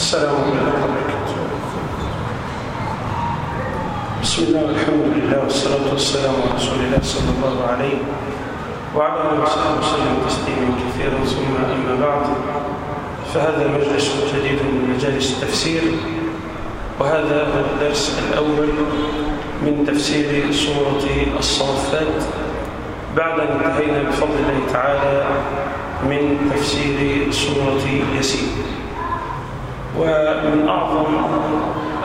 السلام عليكم بسم الله والحمد لله والصلاة والسلام على رسول الله صلى الله عليه وعلى آله وصحبه وسلم تسليما كثيرا ثم أما بعد. فهذا مجلس جديد من مجالس التفسير وهذا الدرس الأول من تفسير سورة الصافات. بعد أن انتهينا بفضل الله تعالى من تفسير سورة ياسين. ومن أعظم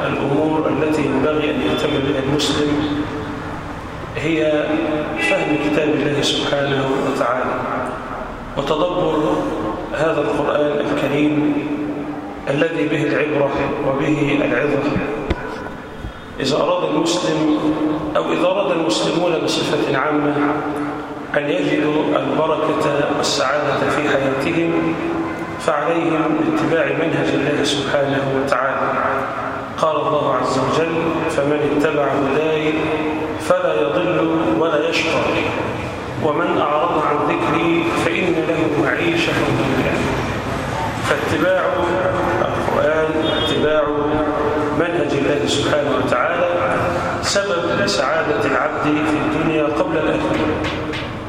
الأمور التي ينبغي أن يهتم بها المسلم هي فهم كتاب الله سبحانه وتعالى وتدبر هذا القرآن الكريم الذي به العبرة وبه العظة. إذا أراد المسلم أو إذا أراد المسلمون بصفة عامة أن يجدوا البركة والسعادة في حياتهم فعليهم باتباع منهج الله سبحانه وتعالى. قال الله عز وجل فمن اتبع هداي فلا يضل ولا يشقى. ومن أعرض عن ذكري فإن له معيشة ضنكا. فاتباع القرآن واتباع منهج الله سبحانه وتعالى سبب لسعادة العبد في الدنيا قبل الآخرة.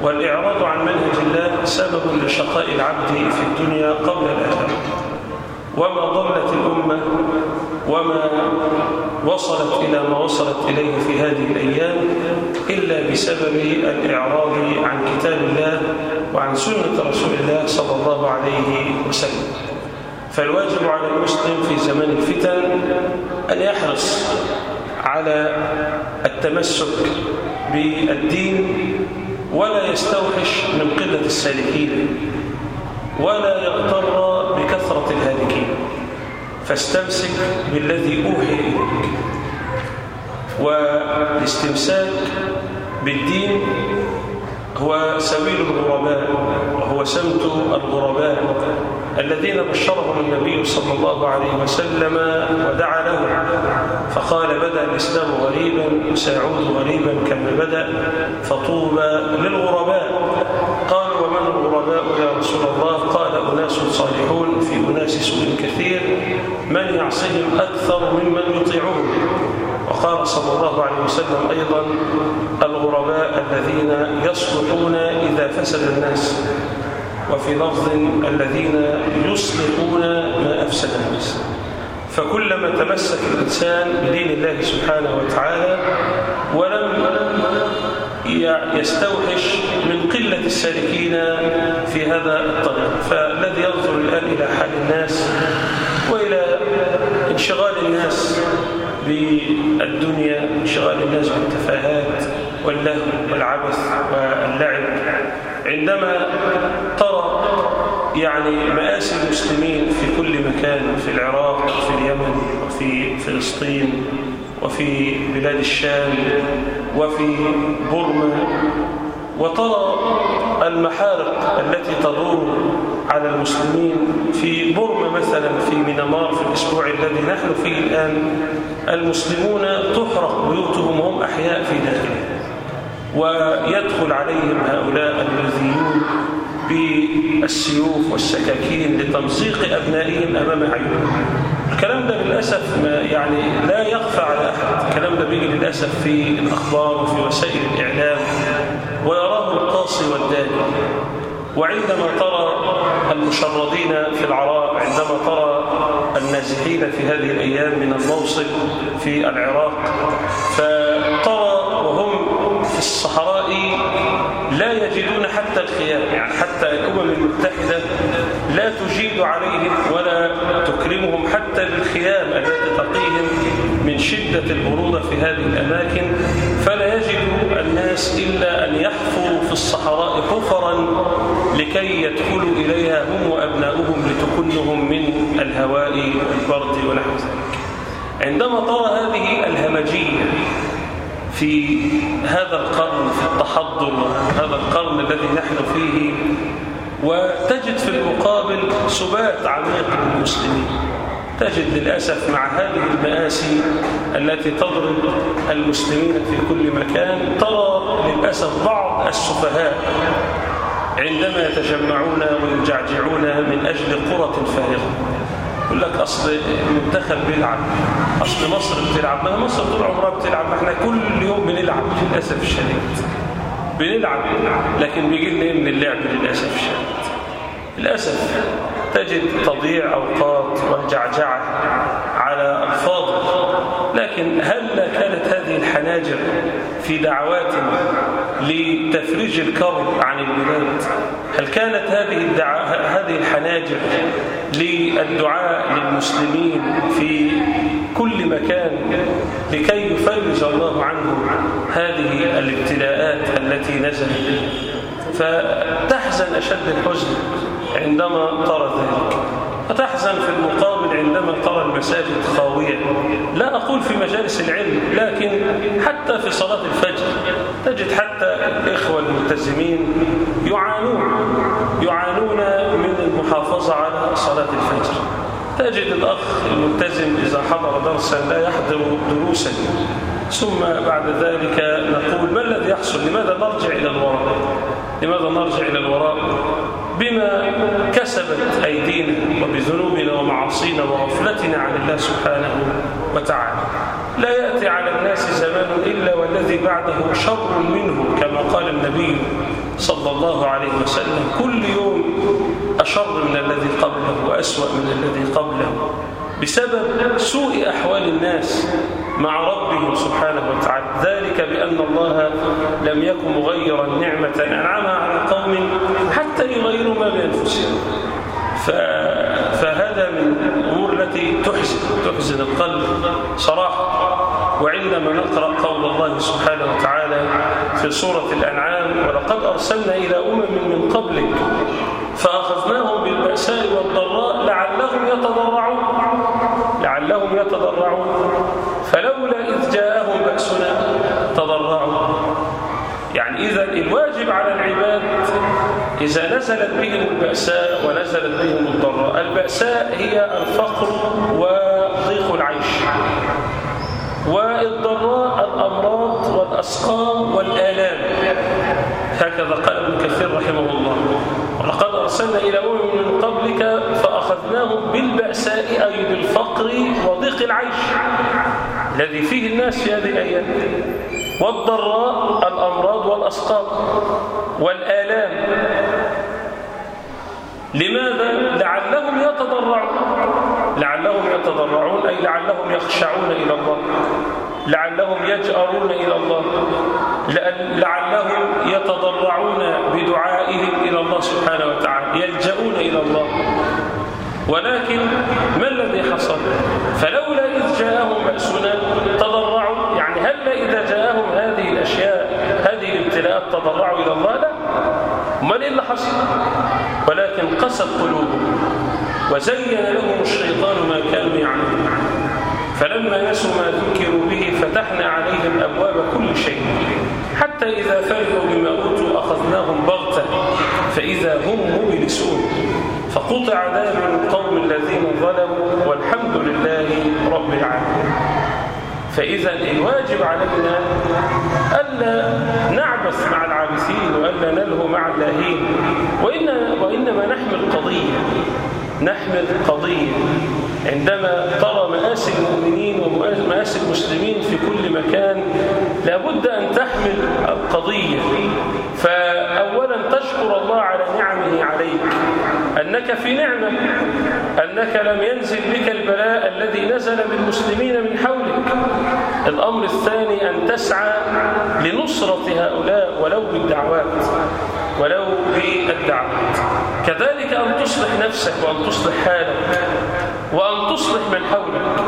والإعراض عن منهج الله سبب لشقاء العبد في الدنيا قبل الآخرة. وما ضلت الأمة وما وصلت إلى ما وصلت إليه في هذه الأيام إلا بسبب الإعراض عن كتاب الله وعن سنة رسول الله صلى الله عليه وسلم. فالواجب على المسلم في زمان الفتن أن يحرص على التمسك بالدين ولا يستوحش من قلة السالكين ولا يغتر بكثرة الهالكين. فاستمسك بالذي أوحي إليك والاستمساك بالدين هو سبيل الغرباء وهو سمت الغرباء. الذين بشرهم النبي صلى الله عليه وسلم ودعا لهم فقال بدأ الإسلام غريبا وسيعود غريبا كما بدأ فطوبى للغرباء. قال ومن الغرباء يا رسول الله؟ قال أناس صالحون في أناس سوء كثير من يعصيهم أكثر ممن يطيعون. وقال صلى الله عليه وسلم أيضا الغرباء الذين يصلحون إذا فسد الناس. وفي لفظ الذين يصلحون ما أفسد الناس فكلما تمسك الإنسان بدين الله سبحانه وتعالى ولم يستوحش من قلة السالكين في هذا الطريق. فالذي ينظر الآن إلى حال الناس وإلى انشغال الناس بالدنيا انشغال الناس بالتفاهات واللهو والعبث واللعب. عندما ترى يعني مآسي المسلمين في كل مكان في العراق وفي اليمن وفي فلسطين وفي بلاد الشام وفي بورما وترى المحارق التي تدور على المسلمين في بورما مثلا في مينمار في الأسبوع الذي نحن فيه الآن المسلمون تحرق بيوتهم وهم أحياء في داخله ويدخل عليهم هؤلاء الذيون بالسيوف والسكاكين لتمزيق أبنائهم أمام أعينهم الكلام ده للأسف ما يعني لا يخفى على أحد. الكلام ده بيجي للأسف في الأخبار وفي وسائل الإعلام. ويراه القاصي والداني. وعندما ترى المشردين في العراء عندما ترى النازحين في هذه الأيام من الموصل في العراق فترى حتى الخيام يعني حتى الأمم المتحدة لا تجيد عليهم ولا تكرمهم حتى بالخيام التي تقيهم من شدة البرودة في هذه الأماكن. فلا يجد الناس إلا أن يحفروا في الصحراء حفرا لكي يدخلوا إليها هم وأبناؤهم لتكنهم من الهواء والبرد ونحو ذلك. عندما ترى هذه الهمجية في هذا القرن في التحضر هذا القرن الذي نحن فيه وتجد في المقابل سبات عميق للمسلمين. تجد للأسف مع هذه المآسي التي تضرب المسلمين في كل مكان ترى للأسف بعض السفهاء عندما يتجمعون ويجعجعون من أجل قرة فارغة. يقول لك أصل المنتخب بيلعب أصل مصر بتلعب ما مصر طول عمرها بتلعب إحنا كل يوم بنلعب للأسف الشديد بنلعب لكن بيجي لنا من اللعب للأسف الشديد. للأسف تجد تضييع أوقات وجعجعة على الفاضل لكن هل كانت هذه الحناجر في دعوات لتفريج الكرب عن البلاد هل كانت هذه الدعا... هذه الحناجر للدعاء للمسلمين في كل مكان لكي يفرج الله عنهم هذه الابتلاءات التي نزلت؟ فتحزن أشد الحزن عندما ترى ذلك. وتحزن في المقابل عندما ترى المساجد خاوية لا أقول في مجالس العلم لكن حتى في صلاة الفجر تجد حتى الإخوة الملتزمين يعانون يعانون من المحافظة على صلاة الفجر. تجد الأخ الملتزم إذا حضر درسا لا يحضر دروسا. ثم بعد ذلك نقول ما الذي يحصل؟ لماذا نرجع إلى الوراء؟ لماذا نرجع إلى الوراء؟ بما كسبت أيدينا وبذنوبنا ومعاصينا وغفلتنا عن الله سبحانه وتعالى. لا يأتي على الناس زمان إلا والذي بعده شر منه كما قال النبي صلى الله عليه وسلم. كل يوم أشر من الذي قبله وأسوأ من الذي قبله بسبب سوء أحوال الناس. مع ربهم سبحانه وتعالى. ذلك بأن الله لم يكن مغيرا نعمة أنعمها على قوم حتى يغيروا ما بأنفسهم. فهذا من الأمور التي تحزن تحزن القلب صراحة. وعندما نقرأ قول الله سبحانه وتعالى في سورة الأنعام ولقد أرسلنا إلى أمم من قبلك فأخذناهم بالبأساء والضراء لعلهم يتضرعون. لعلهم يتضرعون فلولا إذ جاءهم بأسنا تضرعوا. يعني إذا الواجب على العباد إذا نزلت بهم البأساء ونزلت بهم الضراء. البأساء هي الفقر وضيق العيش. والضراء الأمراض والأسقام والآلام. هكذا قال ابن كثير رحمه الله. ولقد أرسلنا إلى أمم من قبلك فأخذناهم بالبأساء أي بالفقر وضيق العيش. الذي فيه الناس في هذه الأيام. والضراء الأمراض والأسقام والآلام. لماذا؟ لعلهم يتضرعون. لعلهم يتضرعون أي لعلهم يخشعون إلى الله. لعلهم يجأرون إلى الله. لعلهم يتضرعون بدعائهم إلى الله سبحانه وتعالى يلجؤون إلى الله. ولكن ما الذي حصل؟ فلولا إذ جاءهم بأسنا تضرعوا يعني هل إذا جاءهم هذه الأشياء هذه الابتلاءات تضرعوا إلى الله؟ لا. ما إيه اللي حصل؟ ولكن قست قلوبهم وزين لهم الشيطان ما كانوا يعملون. فلما نسوا ما ذكروا به فتحنا عليهم أبواب كل شيء. حتى إذا فرحوا بما أوتوا أخذناهم بغتة فإذا هم مبلسون. فقطع دابر القوم الذين ظلموا والحمد لله رب العالمين. فإذا الواجب علينا ألا نعبث مع العابثين وألا نلهو مع اللاهين. وإن وإنما نحمل قضية نحمل قضية عندما ترى مآسي المؤمنين ومآسي المسلمين في كل مكان لابد أن تحمل القضية. فأولا تشكر الله على نعمه عليك أنك في نعمة أنك لم ينزل بك البلاء الذي نزل بالمسلمين من حولك. الأمر الثاني أن تسعى لنصرة هؤلاء ولو بالدعوات ولو بالدعوات. كذلك أن تصلح نفسك وأن تصلح حالك وأن تصلح من حولك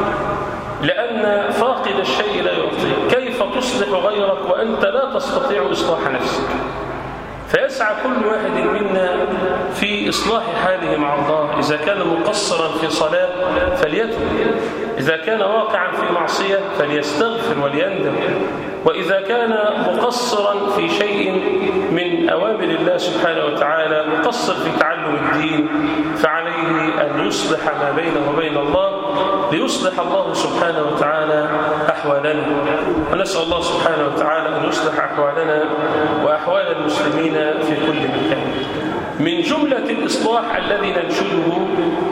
لأن فاقد الشيء لا يعطيه كيف تصلح غيرك وأنت لا تستطيع إصلاح نفسك؟ فيسعى كل واحد منا في إصلاح حاله مع الله. إذا كان مقصرا في صلاة فليتب إذا كان واقعا في معصية فليستغفر وليندم. وإذا كان مقصرا في شيء من أوامر الله سبحانه وتعالى مقصر في تعلم الدين فعليه أن يصلح ما بينه وبين الله ليصلح الله سبحانه وتعالى أحوالنا. ونسأل الله سبحانه وتعالى أن يصلح أحوالنا وأحوال المسلمين في كل مكان. من جملة الإصلاح الذي ننشده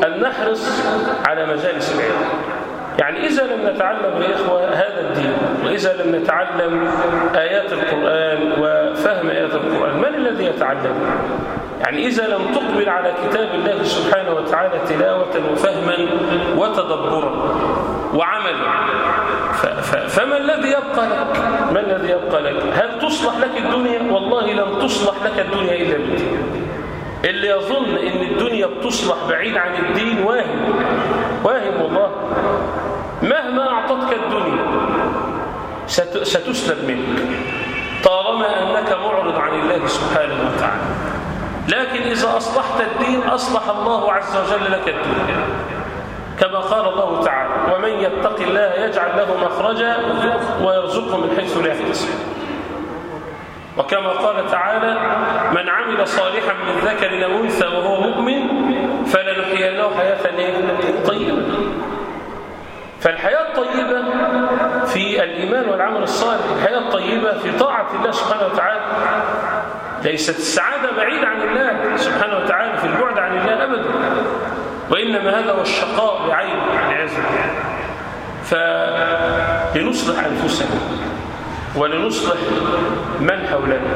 أن نحرص على مجالس العلم. يعني إذا لم نتعلم يا إخوة هذا الدين وإذا لم نتعلم آيات القرآن وفهم آيات القرآن من الذي يتعلم؟ يعني إذا لم تقبل على كتاب الله سبحانه وتعالى تلاوة وفهما وتدبرا وعملا فما الذي يبقى لك؟ ما الذي يبقى لك؟ هل تصلح لك الدنيا؟ والله لم تصلح لك الدنيا إلا بالدين. اللي يظن إن الدنيا بتصلح بعيد عن الدين واهم والله مهما أعطتك الدنيا ستسلب منك طالما أنك معرض عن الله سبحانه وتعالى. لكن إذا أصلحت الدين أصلح الله عز وجل لك الدنيا كما قال الله تعالى ومن يتق الله يجعل له مخرجا ويرزقه من حيث لا يحتسب. وكما قال تعالى من عمل صالحا من ذكر أو أنثى وهو مؤمن فلنحيينه حياة طيبة. فالحياة الطيبة في الإيمان والعمل الصالح الحياة الطيبة في طاعة الله سبحانه وتعالى. ليست السعادة بعيدة عن الله سبحانه وتعالى في البعد عن الله أبدا. وإنما هذا هو الشقاء بعين والعياذ فلنصلح أنفسنا ولنصلح من حولنا.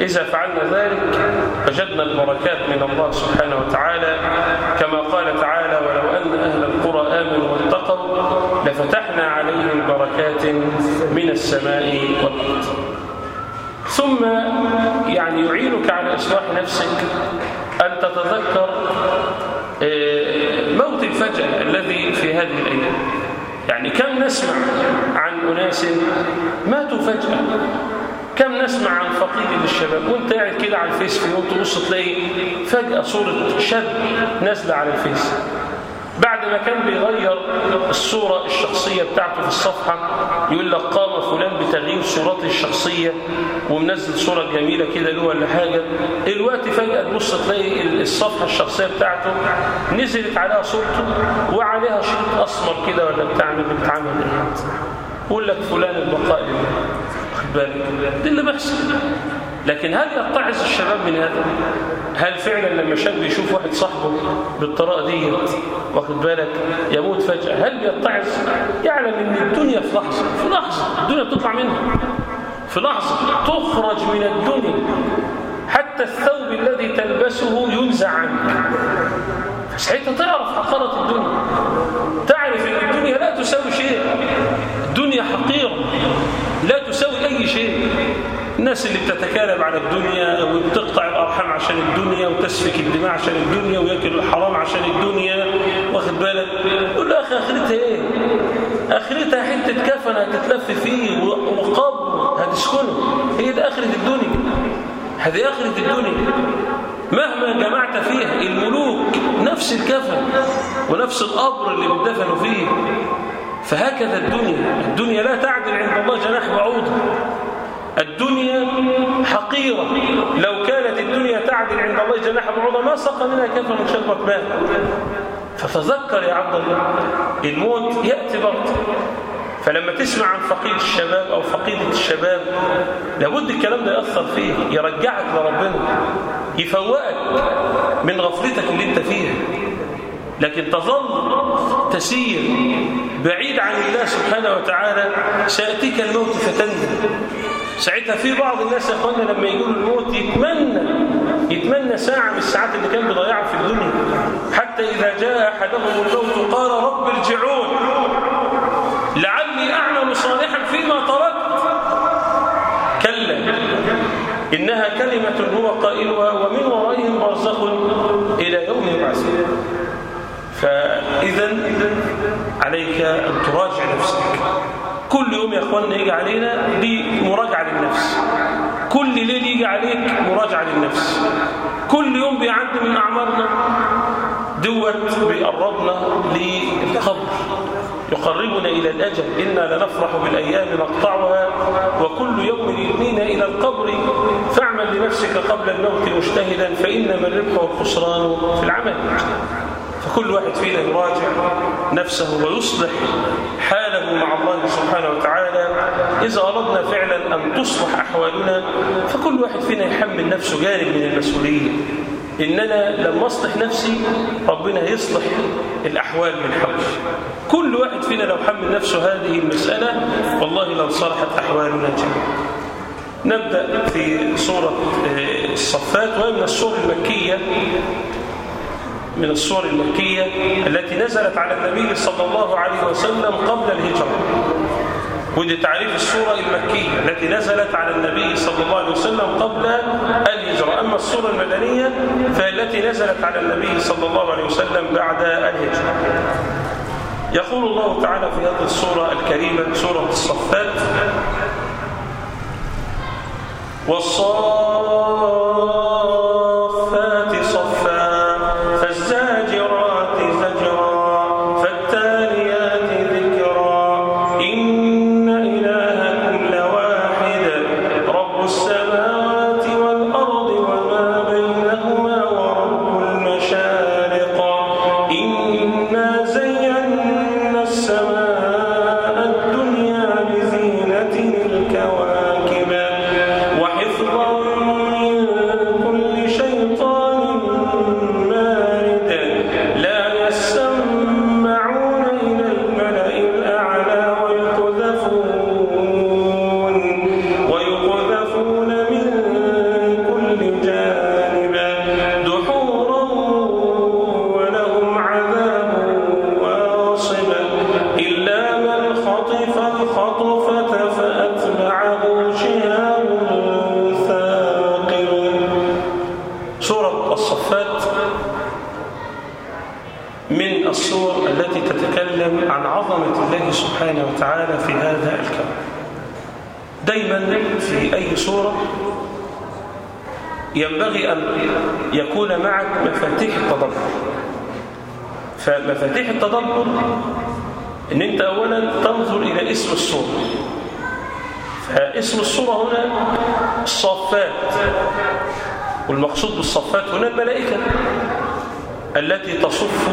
إذا فعلنا ذلك وجدنا البركات من الله سبحانه وتعالى. كما قال تعالى ولو أن أهل القرى آمنوا واتقوا لفتحنا عليهم بركات من السماء والأرض. ثم يعني يعينك على إصلاح نفسك أن تتذكر موت الفجأة الذي في هذه الأيام. يعني كم نسمع عن أناس ماتوا فجأة؟ كم نسمع عن فقيد للشباب وانت قاعد كده على الفيس في يوم تبص تلاقي فجأة صورة شاب نازلة على الفيس. بعد ما كان بيغير الصورة الشخصية بتاعته في الصفحة يقول لك قام فلان بتغيير صورته الشخصية ومنزل صورة جميلة كده له ولا حاجة. الوقت فجأة تبص تلاقي الصفحة الشخصية بتاعته نزلت عليها صورته وعليها شريط أسمر كده ولا بتعمل بتعمل إيه يقول لك فلان البقاء لله. بالك. ده اللي بيحصل لكن هل يتعظ الشباب من هذا؟ هل فعلا لما شاب يشوف واحد صاحبه بالطريقة دي واخد بالك يموت فجأة هل بيتعظ يعلم إن الدنيا في لحظة في لحظة. الدنيا بتطلع منها في لحظة تخرج من الدنيا. حتى الثوب الذي تلبسه ينزع عنك فساعتها تعرف حقيره الدنيا. تعرف إن الدنيا لا تساوي شيء. الدنيا حقيرة. لا تساوي أي شيء. الناس اللي بتتكالب على الدنيا وبتقطع الأرحام عشان الدنيا وتسفك الدماء عشان الدنيا ويأكل الحرام عشان الدنيا واخد بالك؟ يقول له أخي آخرتها إيه؟ آخرتها حتة كفن هتتلف فيه وقبر هتسكنه. هي دي آخرة الدنيا. هذه آخرة الدنيا. مهما جمعت فيها الملوك نفس الكفن ونفس القبر اللي بتدفنوا فيه. فهكذا الدنيا. الدنيا لا تعدل عند الله جناح بعوضة الدنيا حقيرة. لو كانت الدنيا تعدل عند الله جناح بعوضة ما سقى منها كفر من شربة ماء فتذكر يا عبد الله الموت يأتي بغتة فلما تسمع عن فقيد الشباب أو فقيدة الشباب لابد الكلام ده يأثر فيه يرجعك لربنا يفوقك من غفلتك اللي انت فيها. لكن تظل تسير بعيد عن الله سبحانه وتعالى. سيأتيك الموت فتندم ساعتها في بعض الناس يا أخوانا لما يقولوا الموت يتمنى يتمنى ساعة من الساعات اللي كان بيضيعها في الدنيا. حتى إذا جاء أحدهم الموت قال رب ارجعون. لعلي أعمل صالحا فيما تركت. كلا إنها كلمة هو قائلها ومن ورائهم برزخ إلى يوم يبعثون فإذا عليك أن تراجع نفسك. كل يوم يا إخواننا يجي علينا دي مراجعه للنفس. كل ليل يجي عليك مراجعة للنفس. كل يوم بيعدي من أعمارنا دوت بيقربنا للقبر. يقربنا إلى الأجل. إنا لنفرح بالأيام نقطعها. وكل يوم يدنينا إلى القبر. فاعمل لنفسك قبل الموت مجتهدا. فانما الربح والخسران في العمل. فكل واحد فينا يراجع نفسه ويصلح حاله مع الله سبحانه وتعالى. إذا أردنا فعلا أن تصلح أحوالنا فكل واحد فينا يحمل نفسه جانب من المسؤولية إن أنا لما أصلح نفسي ربنا يصلح الأحوال من حولي. كل واحد فينا لو حمل نفسه هذه المسألة والله لو صلحت أحوالنا جميعا. نبدأ في سورة الصفات وهي من السور المكية. من السور المكية التي نزلت على النبي صلى الله عليه وسلم قبل الهجرة. ودي تعريف السورة المكية التي نزلت على النبي صلى الله عليه وسلم قبل الهجرة. أما السورة المدنية فالتي نزلت على النبي صلى الله عليه وسلم بعد الهجرة. يقول الله تعالى في هذه السورة الكريمة سورة الصفات والصافات وتعالى في هذا الكون. دايما في أي سورة ينبغي أن يكون معك مفاتيح التدبر فمفاتيح التدبر إن أنت اولا تنظر إلى اسم السوره فاسم السوره هنا الصفات. والمقصود بالصفات هنا الملائكة التي تصف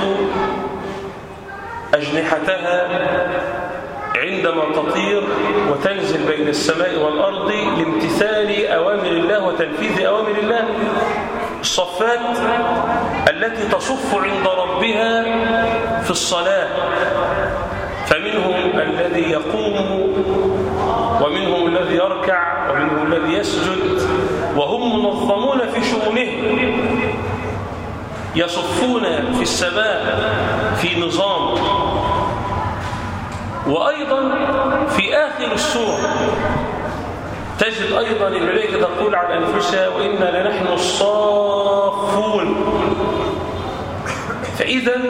أجنحتها عندما تطير وتنزل بين السماء والأرض لامتثال أوامر الله وتنفيذ أوامر الله. الصفات التي تصف عند ربها في الصلاة. فمنهم الذي يقوم ومنهم الذي يركع ومنهم الذي يسجد وهم منظمون في شؤونهم يصفون في السماء في نظام. وأيضا في آخر السورة تجد أيضا الملائكة تقول عن أنفسها وإنا لنحن الصافون. فإذا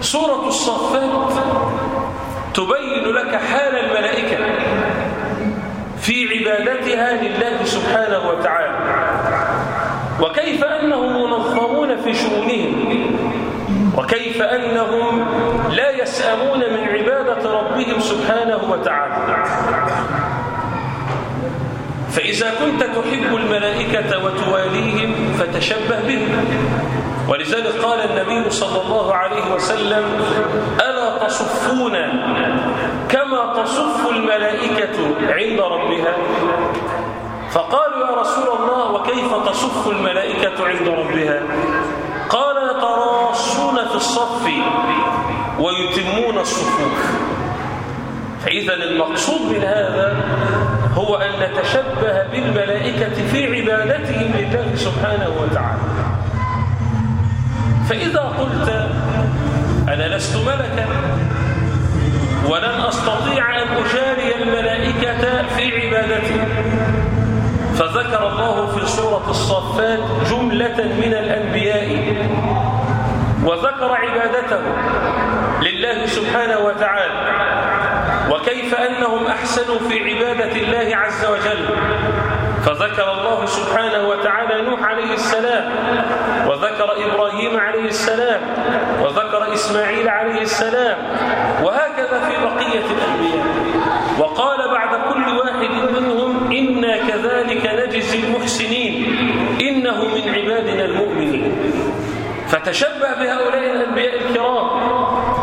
سورة الصفات تبين لك حال الملائكة في عبادتها لله سبحانه وتعالى. وكيف أنهم منظمون في شؤونهم. وكيف أنهم لا يسأمون من عبادة ربهم سبحانه وتعالى. فإذا كنت تحب الملائكة وتواليهم فتشبه بهم. ولذلك قال النبي صلى الله عليه وسلم ألا تصفون كما تصف الملائكة عند ربها؟ فقالوا يا رسول الله وكيف تصف الملائكة عند ربها؟ قال يتراصون في الصف ويتمون الصفوف. فإذا المقصود من هذا هو أن نتشبه بالملائكة في عبادتهم لله سبحانه وتعالى. فإذا قلت أنا لست ملكا ولن أستطيع أن أجاري الملائكة في عبادتي فذكر الله في سورة الصفات جملة من الأنبياء. وذكر عبادته لله سبحانه وتعالى. وكيف أنهم أحسنوا في عبادة الله عز وجل. فذكر الله سبحانه وتعالى نوح عليه السلام. وذكر إبراهيم عليه السلام. وذكر إسماعيل عليه السلام. وهكذا في بقية الأنبياء. وقال بعد كل واحد منهم إنا كذلك نجزي المحسنين. إنه من عبادنا المؤمنين. فتشبه بهؤلاء الأنبياء الكرام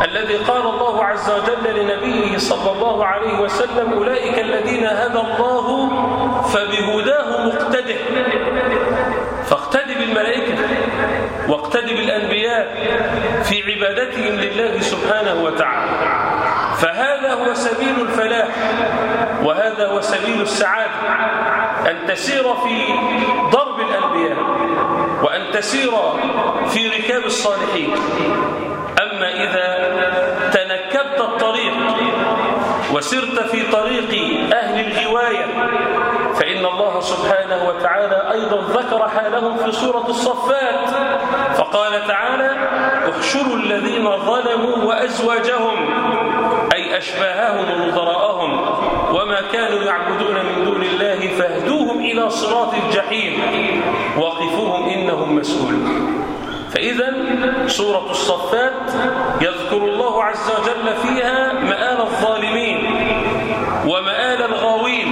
الذي قال الله عز وجل لنبيه صلى الله عليه وسلم أولئك الذين هدى الله فبهداه مقتده. فاقتد بالملائكة واقتد بالأنبياء في عبادتهم لله سبحانه وتعالى. فهذا هو سبيل الفلاح وهذا هو سبيل السعادة أن تسير في ضرب الأنبياء وأن تسير في ركاب الصالحين. أما إذا تنكبت الطريق وسرت في طريق أهل الغواية فإن الله سبحانه وتعالى أيضا ذكر حالهم في سورة الصفات فقال تعالى احشروا الذين ظلموا وأزواجهم. أشباههم ونظراءهم وما كانوا يعبدون من دون الله فاهدوهم إلى صراط الجحيم. وقفوهم إنهم مسؤولون. فإذا سورة الصفات يذكر الله عز وجل فيها مآل الظالمين ومآل الغاوين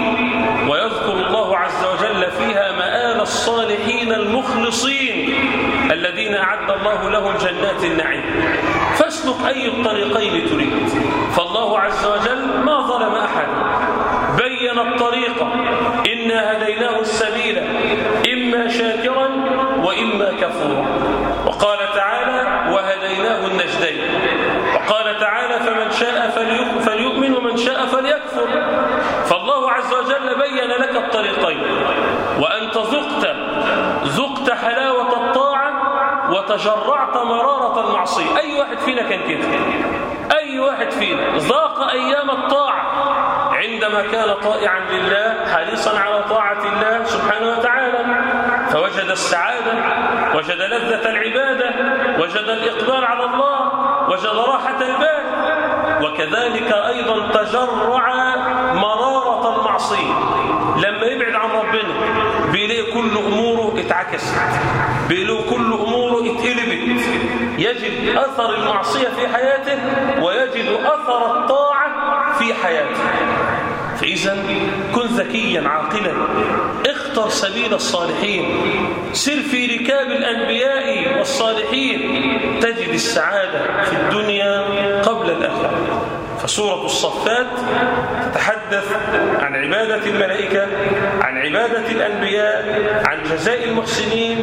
ويذكر الله عز وجل فيها مآل الصالحين المخلصين الذين أعد الله لهم جنات النعيم. فاسلك أي الطريقين تريد. فالله عز وجل ما ظلم أحدا بين الطريق إنا هديناه السبيل إما شاكرا وإما كفورا. وقال تعالى وهديناه النجدين. وقال تعالى فمن شاء فليؤمن ومن شاء فليكفر. فالله عز وجل بين لك الطريقين. وأنت ذقت ذقت حلاوة الطاعة وتجرعت مرارة المعصية. أي واحد فينا كان كده؟ واحد فينا. ذاق أيام الطاعة. عندما كان طائعا لله حريصا على طاعة الله سبحانه وتعالى فوجد السعادة وجد لذة العبادة وجد الإقبال على الله وجد راحة البال. وكذلك أيضا تجرع مرارة المعصية. لما يبعد عن ربنا بيلاقي كل أموره اتعكست. بيلاقي كل أموره اتقلبت يجد أثر المعصية في حياته ويجد أثر الطاعة في حياته. فإذا كن ذكيا عاقلا. اختر سبيل الصالحين. سر في ركاب الأنبياء والصالحين. تجد السعادة في الدنيا قبل الآخرة. فسورة الصفات تتحدث عن عبادة الملائكة عن عبادة الأنبياء عن جزاء المحسنين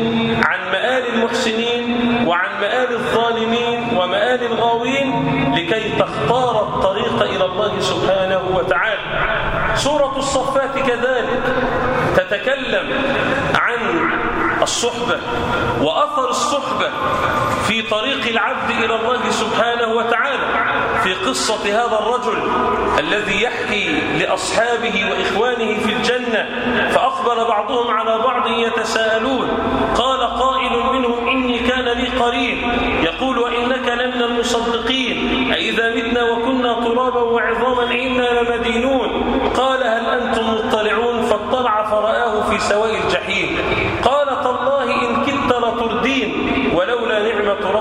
عن مآل المحسنين وعن مآل الظالمين ومآل الغاوين لكي تختار الطريق إلى الله سبحانه وتعالى. سورة الصفات كذلك تتكلم عن الصحبة وأثر الصحبة في طريق العبد إلى الله سبحانه وتعالى في قصة هذا الرجل الذي يحكي لأصحابه وإخوانه في الجنة فأقبل بعضهم على بعض يتساءلون. قال قائل منهم إني كان لي قريب يقول وإنك لمن المصدقين. أئذا متنا وكنا ترابا وعظاما إنا لمدينون. قال هل أنتم مطلعون؟ فاطلع فرآه في سواء الجحيم. قال تالله إن كدت لتردين ولولا نعمة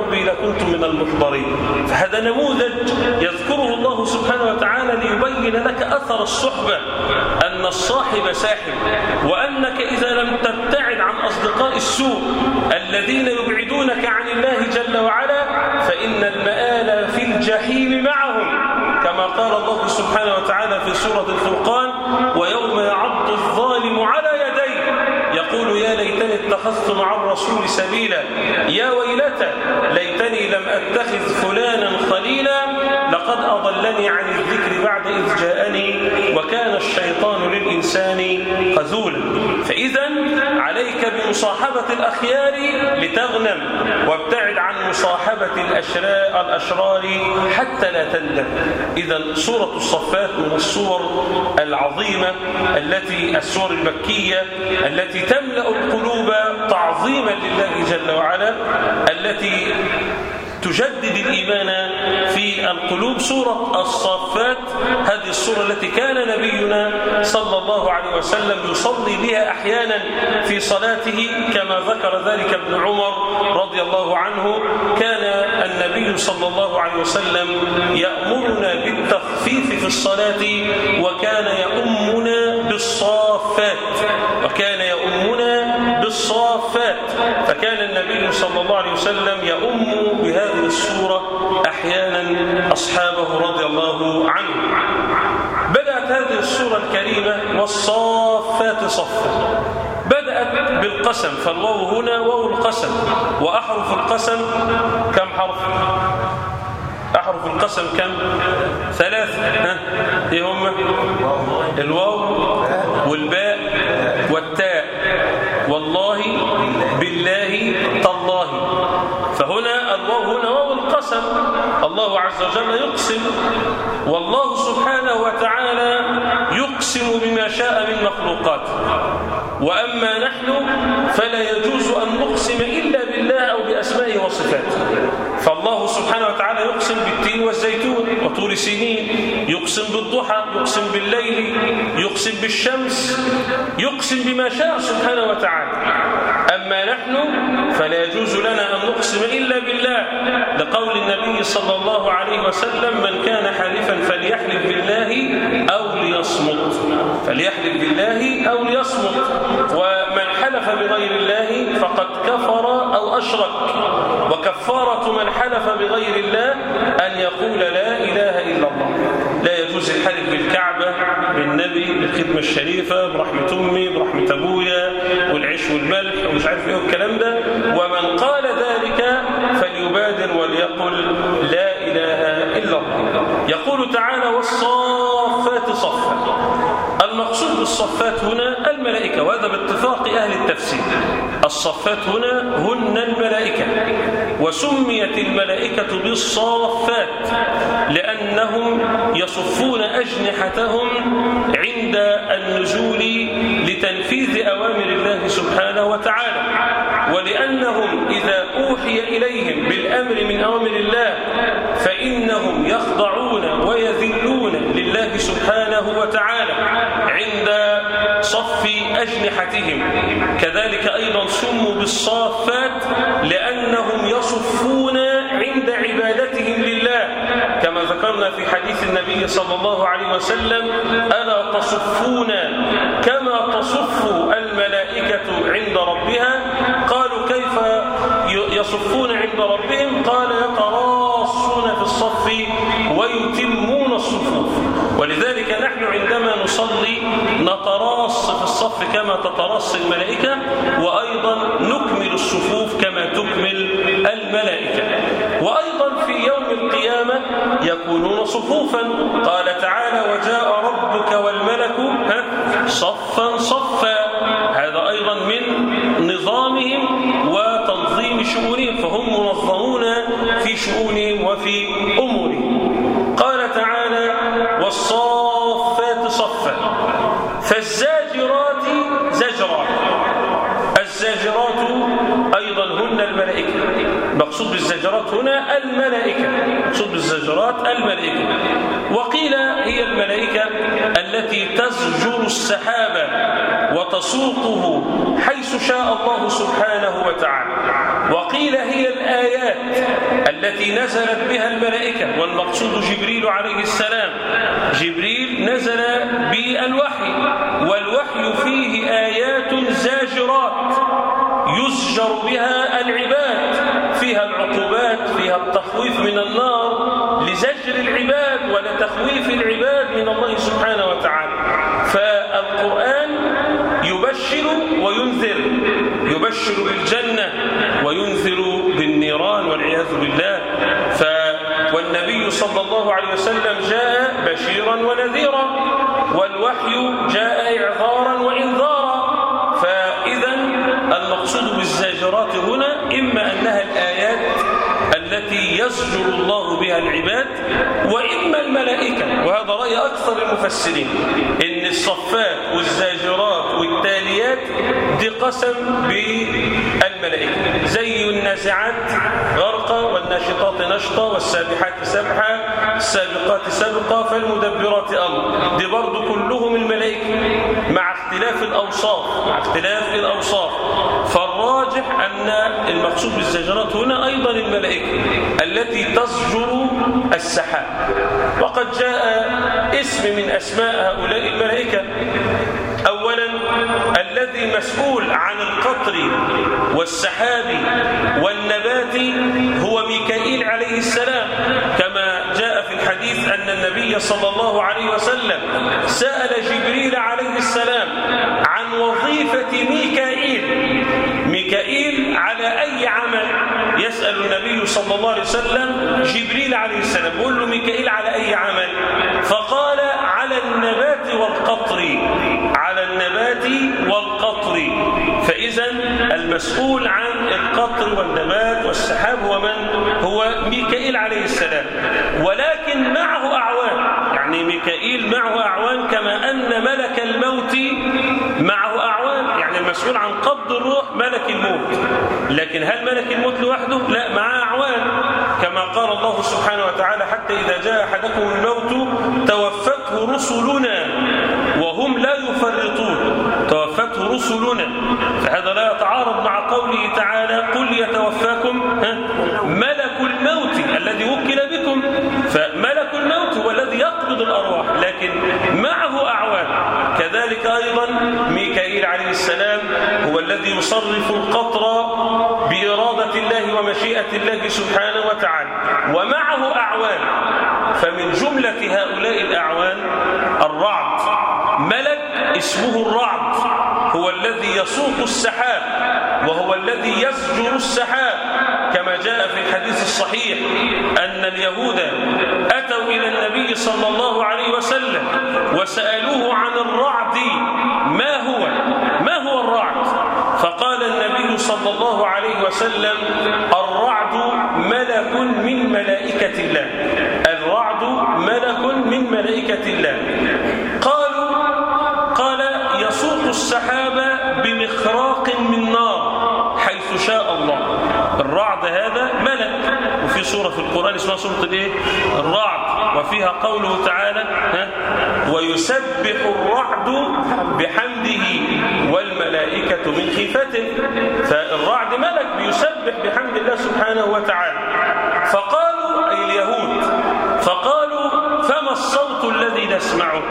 لكنت من المحضرين فهذا نموذج يذكره الله سبحانه وتعالى ليبين لك أثر الصحبة. أن الصاحب ساحب وأنك إذا لم تبتعد عن أصدقاء السوء الذين يبعدونك عن الله جل وعلا فإن المآل في الجحيم معهم. كما قال الله سبحانه وتعالى في سورة الفرقان ويوم يعض الظالم على يقول يا ليتني اتخذت مع الرسول سبيلا. يا ويلتى ليتني لم أتخذ فلانا خليلا. لقد أضلني عن الذكر بعد إذ جاءني وكان الشيطان للإنسان خذولا فإذا عليك بمصاحبة الأخيار لتغنم وابتعد عن مصاحبة الأشرار حتى لا تندم. إذا سورة الصفات من الصور العظيمة التي السور المكية التي تملأ القلوب تعظيما لله جل وعلا التي تجدد الإيمان في القلوب. سورة الصافات هذه السورة التي كان نبينا صلى الله عليه وسلم يصلي بها أحيانا في صلاته. كما ذكر ذلك ابن عمر رضي الله عنه كان النبي صلى الله عليه وسلم يأمرنا بالتخفيف في الصلاة وكان يؤمنا بالصافات وكان يؤمنا بالصافات فكان النبي صلى الله عليه وسلم يؤم بهذه السورة أحيانا أصحابه رضي الله عنه. بدأت هذه السورة الكريمة والصافات صفا. بدأت بالقسم فالواو هنا واو القسم وأحرف القسم كم حرف؟ أحرف القسم كم؟ ثلاثة ها؟ إيه هم؟ الواو والباء والتاء. والله بالله تالله. فهنا الواو هنا واو القسم. الله عز وجل يقسم. والله سبحانه وتعالى يقسم بما شاء من مخلوقاته وأما نحن فلا يجوز أن نقسم إلا بالله أو بأسمائه وصفاته فالله سبحانه وتعالى يقسم بالتين والزيتون وطول سنين يقسم بالضحى يقسم بالليل يقسم بالشمس يقسم بما شاء سبحانه وتعالى. أما نحن فلا يجوز لنا أن نقسم إلا بالله لقول النبي صلى الله عليه وسلم من كان حالفا فليحلف بالله أو ليصمت. فليحلف بالله أو ليصمت. ومن حلف بغير الله فقد كفر أو أشرك. وكفارة من حلف بغير الله أن يقول لا إله إلا الله. يجوز الحلف بالكعبة بالنبي بالخدمة الشريفة برحمة أمي برحمة أبويا والعيش والملح ومش عارف إيه الكلام ده. ومن قال ذلك فليبادر وليقل لا إله إلا الله. يقول تعالى والصافات صفا. المقصود بالصفات هنا الملائكة وهذا باتفاق أهل التفسير. الصفات هنا هن الملائكة. وسميت الملائكة بالصافات لأنهم يصفون أجنحتهم عند النزول لتنفيذ أوامر الله سبحانه وتعالى. ولأنهم إذا أوحي إليهم بالأمر من أوامر الله فإنهم يخضعون ويذلون لله سبحانه وتعالى عند صف أجنحتهم. كذلك أيضا سموا بالصافات لأنهم يصفون كما ذكرنا في حديث النبي صلى الله عليه وسلم ألا تصفون كما تصف الملائكة عند ربها؟ قالوا كيف يصفون عند ربهم؟ قال يتراصون في الصف ويتمون الصفوف. ولذلك نحن عندما نصلي نتراص في الصف كما تتراص الملائكة وأيضا نكمل الصفوف كما تكمل الملائكة. وأيضا في يوم القيامة يكونون صفوفا. قال تعالى وجاء ربك والملك صفا صفا. هذا أيضا من نظامهم وتنظيم شؤونهم فهم منظمون في شؤونهم وفي أمورهم قال تعالى والصافات صفا فالزاجرات زجرا الزاجرات أيضا هن الملائكة مقصود بالزاجرات هنا الملائكة. مقصود بالزاجرات الملائكة. وقيل هي الملائكة التي تزجر السحابة وتسوقه حيث شاء الله سبحانه وتعالى. وقيل هي الآيات التي نزلت بها الملائكة والمقصود جبريل عليه السلام. جبريل نزل بالوحي والوحي فيه آيات زاجرات. يزجر بها العباد فيها العقوبات فيها التخويف من النار لزجر العباد ولتخويف العباد من الله سبحانه وتعالى. فالقرآن يبشر وينذر يبشر بالجنة وينذر بالنيران والعياذ بالله. ف والنبي صلى الله عليه وسلم جاء بشيرا ونذيرا والوحي جاء إعذارا وإنذارا. المقصود بالزاجرات هنا إما أنها الآيات التي يزجر الله بها العباد وإما الملائكة. وهذا رأي أكثر المفسرين إن الصفات والزاجرات والتاليات دي قسم بالملائكة. زي النازعات غرقا والناشطات نشطا والسابحات سبحا السابقات سبقا فالمدبرات أمر. دي برضو كلهم الملائكة مع اختلاف الأوصاف مع اختلاف الأوصاف. فالراجح أن المقصود بالزجرات هنا أيضا الملائكة التي تزجر السحاب. وقد جاء اسم من أسماء هؤلاء الملائكة. أولا الذي مسؤول عن القطر والسحاب والنبات هو ميكائيل عليه السلام كما في الحديث أن النبي صلى الله عليه وسلم سأل جبريل عليه السلام عن وظيفة ميكائيل. ميكائيل على أي عمل؟ يسأل النبي صلى الله عليه وسلم جبريل عليه السلام. يقول له ميكائيل على أي عمل؟ فقال على النبات والقطر. فإذا المسؤول عن القطر والنبات والسحاب هو من؟ هو ميكائيل عليه السلام. ولكن معه أعوان. يعني ميكائيل معه أعوان كما أن ملك الموت معه أعوان. يعني المسؤول عن قبض الروح ملك الموت. لكن هل ملك الموت لوحده؟ لا معه أعوان. كما قال الله سبحانه وتعالى حتى إذا جاء أحدكم الموت توفته رسلنا وهم لا يفرطون. رسلنا. فهذا لا يتعارض مع قوله تعالى قل يتوفاكم ملك الموت الذي وكل بكم. فملك الموت هو الذي يقبض الأرواح لكن معه أعوان. كذلك أيضا ميكائيل عليه السلام هو الذي يصرف القطر بإرادة الله ومشيئة الله سبحانه وتعالى ومعه أعوان. فمن جملة هؤلاء الأعوان الرعد. ملك اسمه الرعد. هو الذي يسوق السحاب وهو الذي يزجر السحاب. كما جاء في الحديث الصحيح أن اليهود أتوا إلى النبي صلى الله عليه وسلم وسألوه عن الرعد. ما هو؟ ما هو الرعد؟ فقال النبي صلى الله عليه وسلم الرعد ملك من ملائكة الله. الرعد ملك من ملائكة الله قالوا قال يسوق السحاب بمخراق من نار حيث شاء الله. الرعد هذا ملك. وفي سورة في القرآن اسمها سورة الإيه؟ الرعد. وفيها قوله تعالى ها؟ ويسبح الرعد بحمده والملائكة من خيفته. فالرعد ملك بيسبح بحمد الله سبحانه وتعالى. الصوت الذي نسمعه.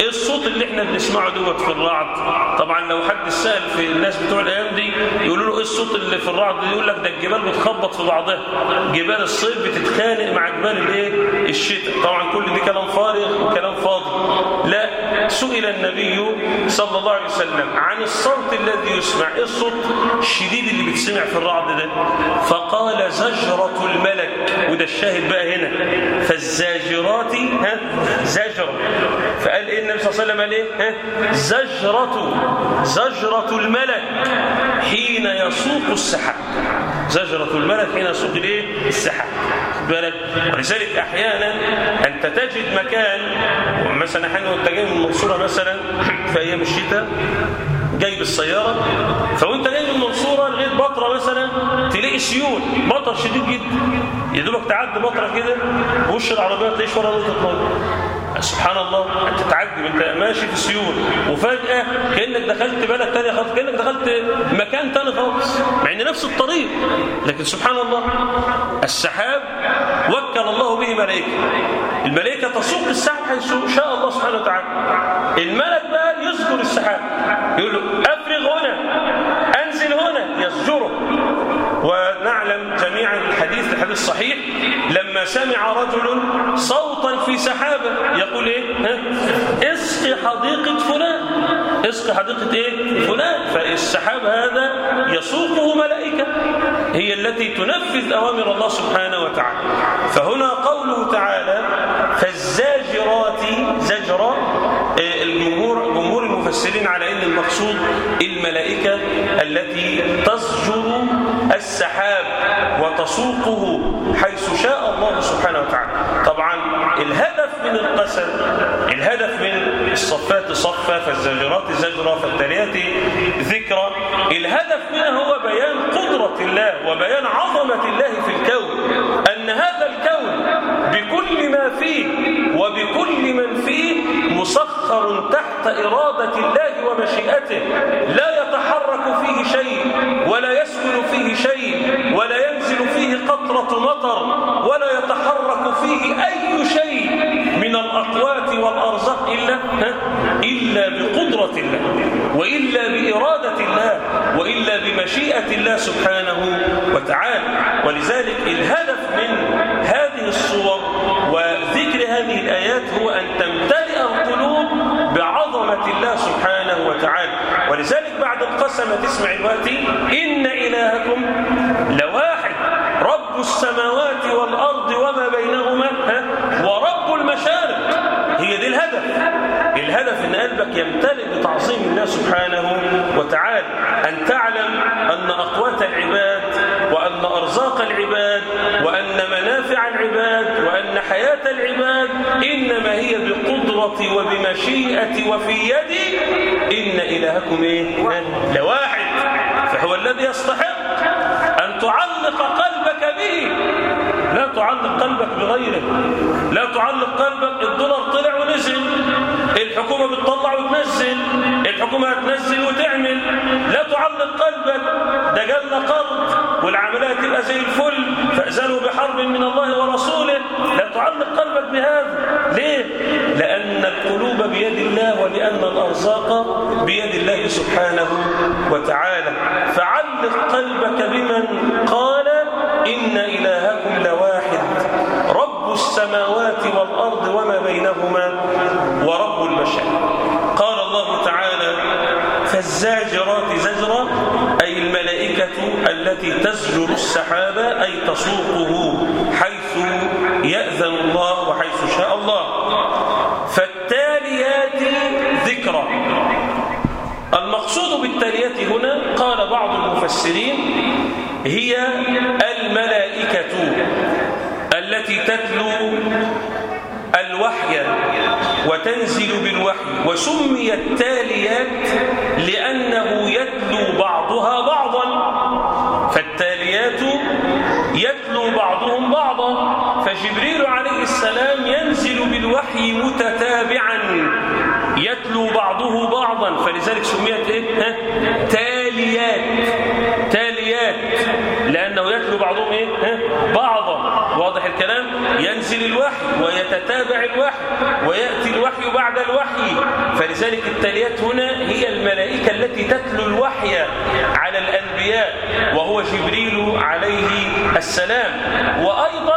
إيه الصوت اللي إحنا بنسمعه دوت في الرعد؟ طبعا لو حد سأل في الناس بتوع الأيام دي يقولوا له إيه الصوت اللي في الرعد يقول لك ده الجبال بتخبط في بعضها. جبال الصيف بتتخانق مع جبال الإيه؟ الشتاء. طبعا كل دي كلام فارغ وكلام فاضي. سئل النبي صلى الله عليه وسلم عن الصوت الذي يسمع إيه الصوت الشديد اللي بتسمع في الرعد ده؟ فقال زجرة الملك. وده الشاهد بقى هنا. فالزاجرات ها؟ زجرة. فقال إيه النبي صلى الله عليه وسلم؟ قال إيه؟ ها؟ زجرة. زجرة الملك حين يسوق السحاب. زجرة الملك حين يسوق الإيه؟ السحاب. بالك ولذلك أحيانا أنت تجد مكان مثلا وانت جاي من المنصوره مثلا في أيام الشتاء جاي بالسيارة فوأنت جاي من المنصورة لغاية بطرة مثلا تلاقي سيول مطر شديد جدا. يا دوبك تعدي بطرة كده وش العربية تلاقيش ورا مية؟ سبحان الله أنت تعجب أنت ماشي في سيول وفجأة كأنك دخلت بلد تانية خالص كأنك دخلت مكان تاني خالص مع إن نفس الطريق لكن سبحان الله السحاب وكل الله به ملائكة. الملائكة تسوق السحاب حيث شاء الله سبحانه وتعالى. الملك بقى يذكر السحاب يقول له أفرغ هنا أنزل هنا يزجره ونعلم جميعا الحديث الصحيح لما سمع رجل صوتا في سحابة يقول ها؟ اسقي حديقة فلان. اسقي حديقة إيه؟ فلان. فالسحاب هذا يسوقه ملائكة هي التي تنفذ أوامر الله سبحانه وتعالى. فهنا قوله تعالى فالزاجرات زجرا. الجمهور جمهور المفسرين على إن المقصود الملائكة التي تزجر السحاب. وتسوقه حيث شاء الله سبحانه وتعالى. طبعا الهدف من القسم الهدف من الصفات صفة فالزاجرات زجرة فالتاليات ذكرى. الهدف منها هو بيان قدرة الله وبيان عظمة الله في الكون. أن هذا الكون بكل ما فيه وبكل من فيه مسخر تحت إرادة الله ومشيئته. لا يتحرك فيه شيء ولا يسكن فيه شيء ولا ينزل فيه قطرة مطر ولا يتحرك فيه أي شيء من الأقوات والأرزاق إلا, إلا بقدرة الله وإلا بإرادة الله وإلا بمشيئة الله سبحانه وتعالى. ولذلك الهدف من هذه الصور وذكر هذه الآيات هو أن تمتلئ القلوب بعظمة الله سبحانه وتعالى. ولذلك بعد ما تسمع دلوقتي إن إلهكم لواحد رب السماوات والأرض المشارق. هي دي الهدف. الهدف إن قلبك يمتلئ بتعظيم الله سبحانه وتعالى. أن تعلم أن أقوات العباد وأن أرزاق العباد وأن منافع العباد وأن حياة العباد إنما هي بقدرتي وبمشيئتي وفي يدي إن إلهكم إيه لواحد. فهو الذي يستحق أن تعلق قلبك به. تعلق قلبك بغيره. لا تعلق قلبك الدولار طلع ونزل. الحكومة بتطلع وتنزل. الحكومة هتنزل وتعمل. لا تعلق قلبك. ده جالنا قرض والعملية تبقى زي الفل. فأزلوا بحرب من الله ورسوله. لا تعلق قلبك بهذا. ليه؟ لأن القلوب بيد الله ولأن الأرزاق بيد الله سبحانه وتعالى فعلق قلبك بمن قال إن إلهكم لواحد رب السماوات والأرض وما بينهما ورب المشارق قال الله تعالى فالزاجرات زجرا أي الملائكة التي تزجر السحاب أي تسوقه حيث يأذن الله وحيث شاء الله. فالتاليات ذكرى. المقصود بالتاليات هنا قال بعض المفسرين هي الملائكة التي تتلو الوحي وتنزل بالوحي وسميت تاليات لأنه يتلو فالتاليات يتلو بعضهم بعضا فجبريل عليه السلام ينزل بالوحي متتابعا يتلو بعضه بعضا فلذلك سميت إيه ها؟ تاليات تاليات لأنه يتلو بعضهم إيه ها؟ بعضا واضح الكلام ينزل الوحي ويتتابع الوحي ويأتي الوحي بعد الوحي فلذلك التاليات هنا هي الملائكة التي تتلو الوحي على الأنبياء وهو جبريل عليه السلام. اعوان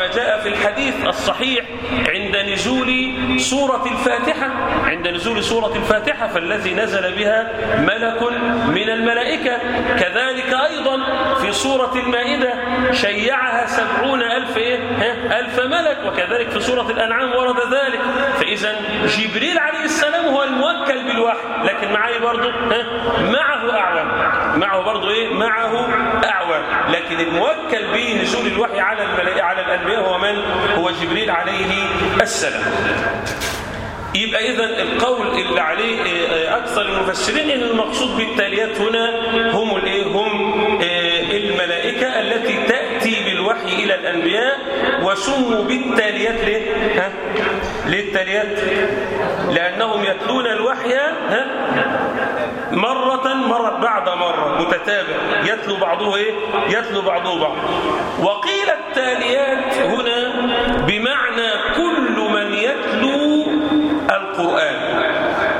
كما جاء في الحديث الصحيح عند نزول سورة الفاتحة. عند نزول سورة الفاتحة فالذي نزل بها ملك من الملائكة. كذلك أيضا في سورة المائدة شيعها سبعون ألف, إيه؟ ألف ملك. وكذلك في سورة الأنعام ورد ذلك. فإذا جبريل عليه السلام هو الموكل بالوحي. لكن معه برضه معه أعوان معه برضه إيه؟ معه أعوان لكن الموكل بنزول الوحي على على الأنبياء هو من؟ هو جبريل عليه السلام يبقى إذا القول اللي عليه أكثر المفسرين إن المقصود بالتاليات هنا هم الإيه هم الأنبياء وسموا بالتاليات ليه؟ ها؟ ليه التاليات؟ لأنهم يتلون الوحي ها؟ مرة مرة بعد مرة متتابع يتلو بعضه إيه؟ يتلو بعضه بعض وقيل التاليات هنا بمعنى كل من يتلو القرآن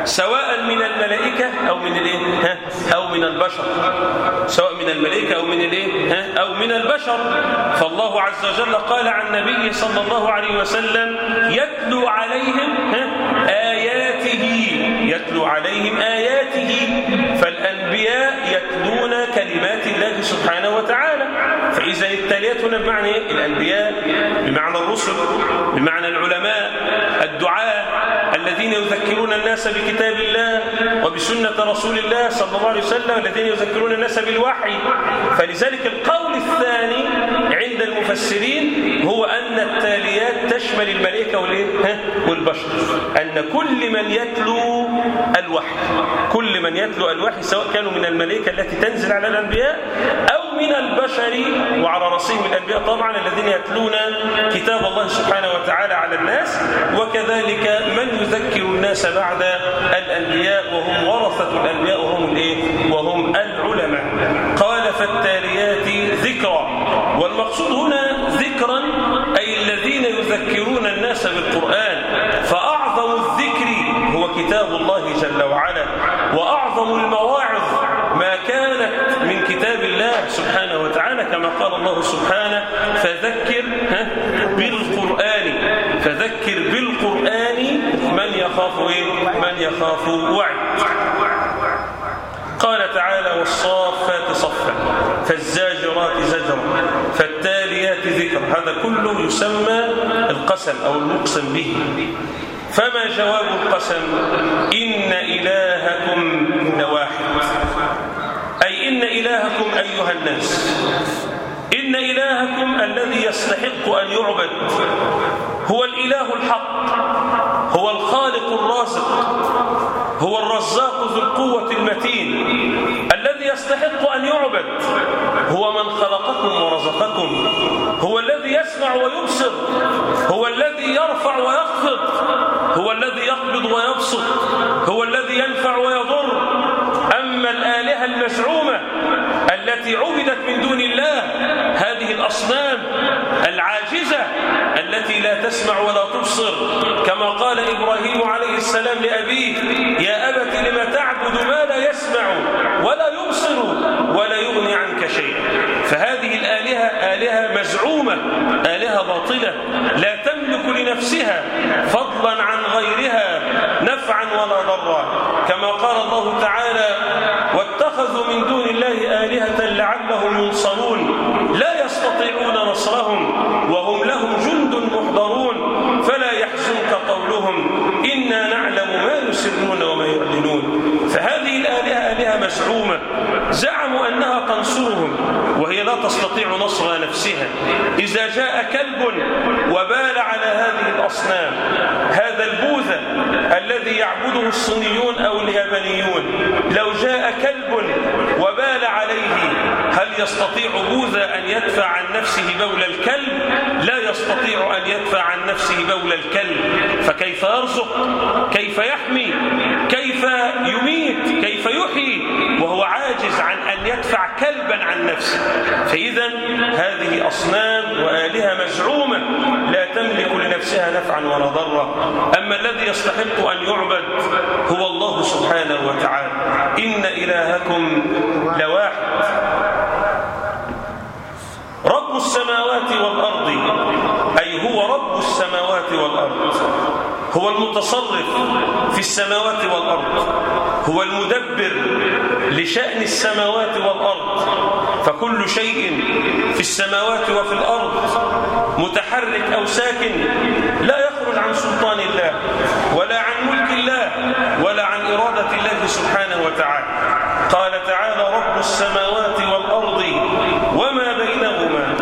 سواء من الملائكة أو من الإيه؟ ها؟ أو من البشر. سواء من الملائكة أو من الإيه؟ ها؟ أو من البشر. فالله عز وجل قال عن النبي صلى الله عليه وسلم يتلو عليهم ها؟ آياته. يتلو عليهم آياته. فالأنبياء يتلون كلمات الله سبحانه وتعالى. فإذا التاليات هنا بمعنى إيه؟ الأنبياء بمعنى الرسل بمعنى العلماء الدعاء الذين يذكرون الناس بكتاب الله وبسنة رسول الله صلى الله عليه وسلم الذين يذكرون الناس بالوحي. فلذلك القول الثاني عند المفسرين هو أن التاليات تشمل الملائكة والبشر. أن كل من يتلو الوحي كل من يتلو الوحي سواء كانوا من الملائكة التي تنزل على الأنبياء أو من البشر وعلى رأسهم الأنبياء طبعا الذين يتلون كتاب الله سبحانه وتعالى على الناس وكذلك من يذكر الناس بعد الأنبياء وهم ورثة الأنبياء وهم الإيه؟ وهم العلماء قال فالتاليات ذكرى والمقصود هنا ذكرا أي الذين يذكرون الناس بالقرآن فأعظم الذكر هو كتاب الله جل وعلا وأعظم المواعظ ما كانت من كتاب الله سبحانه فذكر بالقرآن فذكر بالقرآن من يخاف إيه؟ من يخاف وعد. قال تعالى والصافات صفا فالزاجرات زجرا فالتاليات ذكر هذا كله يسمى القسم أو المقسم به. فما جواب القسم؟ إن إلهكم لواحد. أي إن إلهكم أيها الناس. إن إلهكم الذي يستحق أن يعبد هو الإله الحق هو الخالق الرازق هو الرزاق ذو القوة المتين. الذي يستحق أن يعبد هو من خلقكم ورزقكم هو الذي يسمع ويبصر هو الذي يرفع ويخفض هو الذي يقبض ويبسط هو الذي ينفع ويضر. أما الآلهة المزعومة التي عبدت من دون الله هذه الأصنام العاجزة التي لا تسمع ولا تبصر كما قال إبراهيم عليه السلام لأبيه يا أبت لم تعبد ما لا يسمع ولا يبصر ولا يغني عنك شيئا فهذه الآلهة آلهة مزعومة آلهة باطلة لا تملك لنفسها فضلا عن غيرها. ولا ضرا. كما قال الله تعالى واتخذوا من دون الله آلهة لعلهم ينصرون لا يستطيعون نصرهم وهم لهم جند محضرون. فلا يحزنك قولهم إنا نعلم ما يسرون وما يعلنون فهذه الآلهة آلهة مزعومة. زعموا أنها تنصرهم وهي لا تستطيع نصر نفسها. إذا جاء كلب وبال على هذه الأصنام هذا البوذا الذي يعبده الصينيون أو اليابانيون لو جاء كلب وبال عليه هل يستطيع بوذا أن يدفع عن نفسه بول الكلب؟ لا يستطيع أن يدفع عن نفسه بول الكلب. فكيف يرزق؟ كيف يحمي؟ كيف يميت كيف يحيي وهو عاجز عن أن يدفع كلبا عن نفسه. فإذا هذه أصنام وآلهة مزعومة لا تملك لنفسها نفعا ولا ضرا. أما الذي يستحق أن يعبد هو الله سبحانه وتعالى. إن إلهكم لواحد رب السماوات والأرض أي هو رب السماوات والأرض هو المتصرف في السماوات والأرض هو المدبر لشأن السماوات والأرض. فكل شيء في السماوات وفي الأرض متحرك أو ساكن لا يخرج عن سلطان الله ولا عن ملك الله ولا عن إرادة الله سبحانه وتعالى. قال تعالى رب السماوات والأرض وما بينهما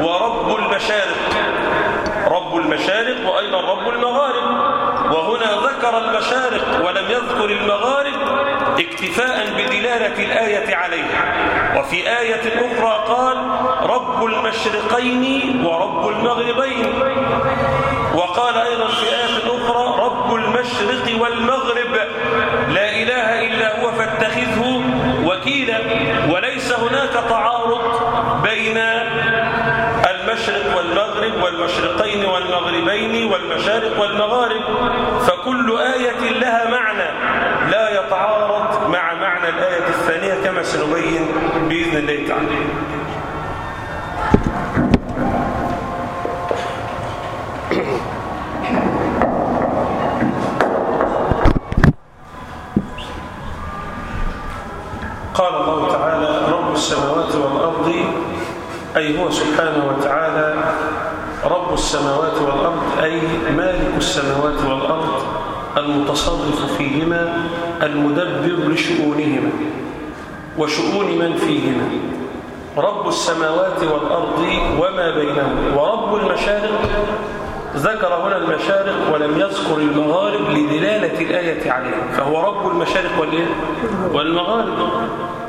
ورب المشارق رب المشارق وأيضا رب المغارب وهنا ذكر المشارق ولم يذكر المغارب اكتفاء بدلالة الآية عليها وفي آية أخرى قال رب المشرقين ورب المغربين. وقال أيضا في آية أخرى رب المشرق والمغرب. لا إله إلا هو فاتخذه وكيلا وليس هناك تعارض بين المشرق والمغرب والمشرقين والمغربين والمشارق والمغارب فكل آية لها معنى. لا يتعارض مع معنى الآية الثانية كما سنبين بإذن الله تعالى. قال الله تعالى رب السماوات والأرض أي هو سبحانه رب السماوات والأرض أي مالك السماوات والأرض المتصرف فيهما المدبر لشؤونهما. وشؤون من فيهما؟ رب السماوات والأرض وما بينهما. ورب المشارق ذكر هنا المشارق ولم يذكر المغارب لدلالة الآية عليها. فهو رب المشارق والمغارب.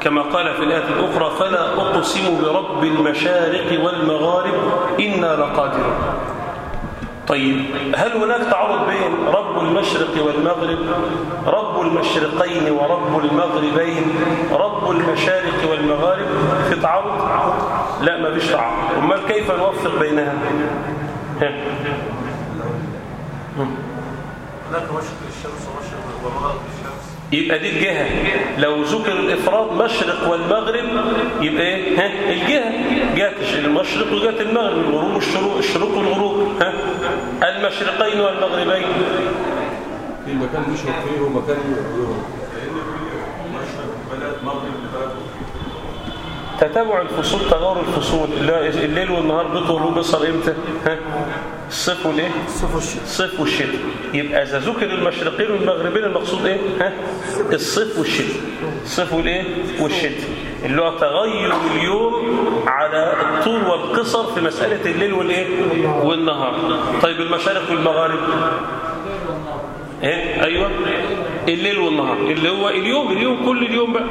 كما قال في الآية الأخرى فلا أقسم برب المشارق والمغارب إنا لقادرون. طيب هل هناك تعارض بين رب المشرق والمغرب رب المشرقين ورب المغربين رب المشارق والمغارب في تعارض؟ لا ما فيش تعارض. أمال كيف نوفق بينها؟ هناك مشرق للشمس ومشرق ومغرب يبقى دي الجهة. لو ذكر الإفراد مشرق والمغرب يبقى إيه؟ ها؟ الجهة. جهة المشرق وجهة المغرب. الغروب والشروق الشروق والغروب. ها؟ المشرقين والمغربين. في مكان يشرق فيه ومكان يغرب تتابع الفصول تغير الفصول. الليل والنهار بيطول وبيصل إمتى؟ ها؟ الصيف والايه الصيف والشتاء الصيف والشتاء يبقى إذا ذكر المشرقين والمغربين المقصود إيه؟ ها؟ الصيف والشتاء. الصيف والايه والشتاء. اللي هو تغير اليوم على الطول والقصر في مسألة الليل والإيه؟ والنهار. طيب المشارق والمغارب؟ إيه؟ أيوه. الليل والنهار. اللي هو اليوم اليوم كل اليوم بقى.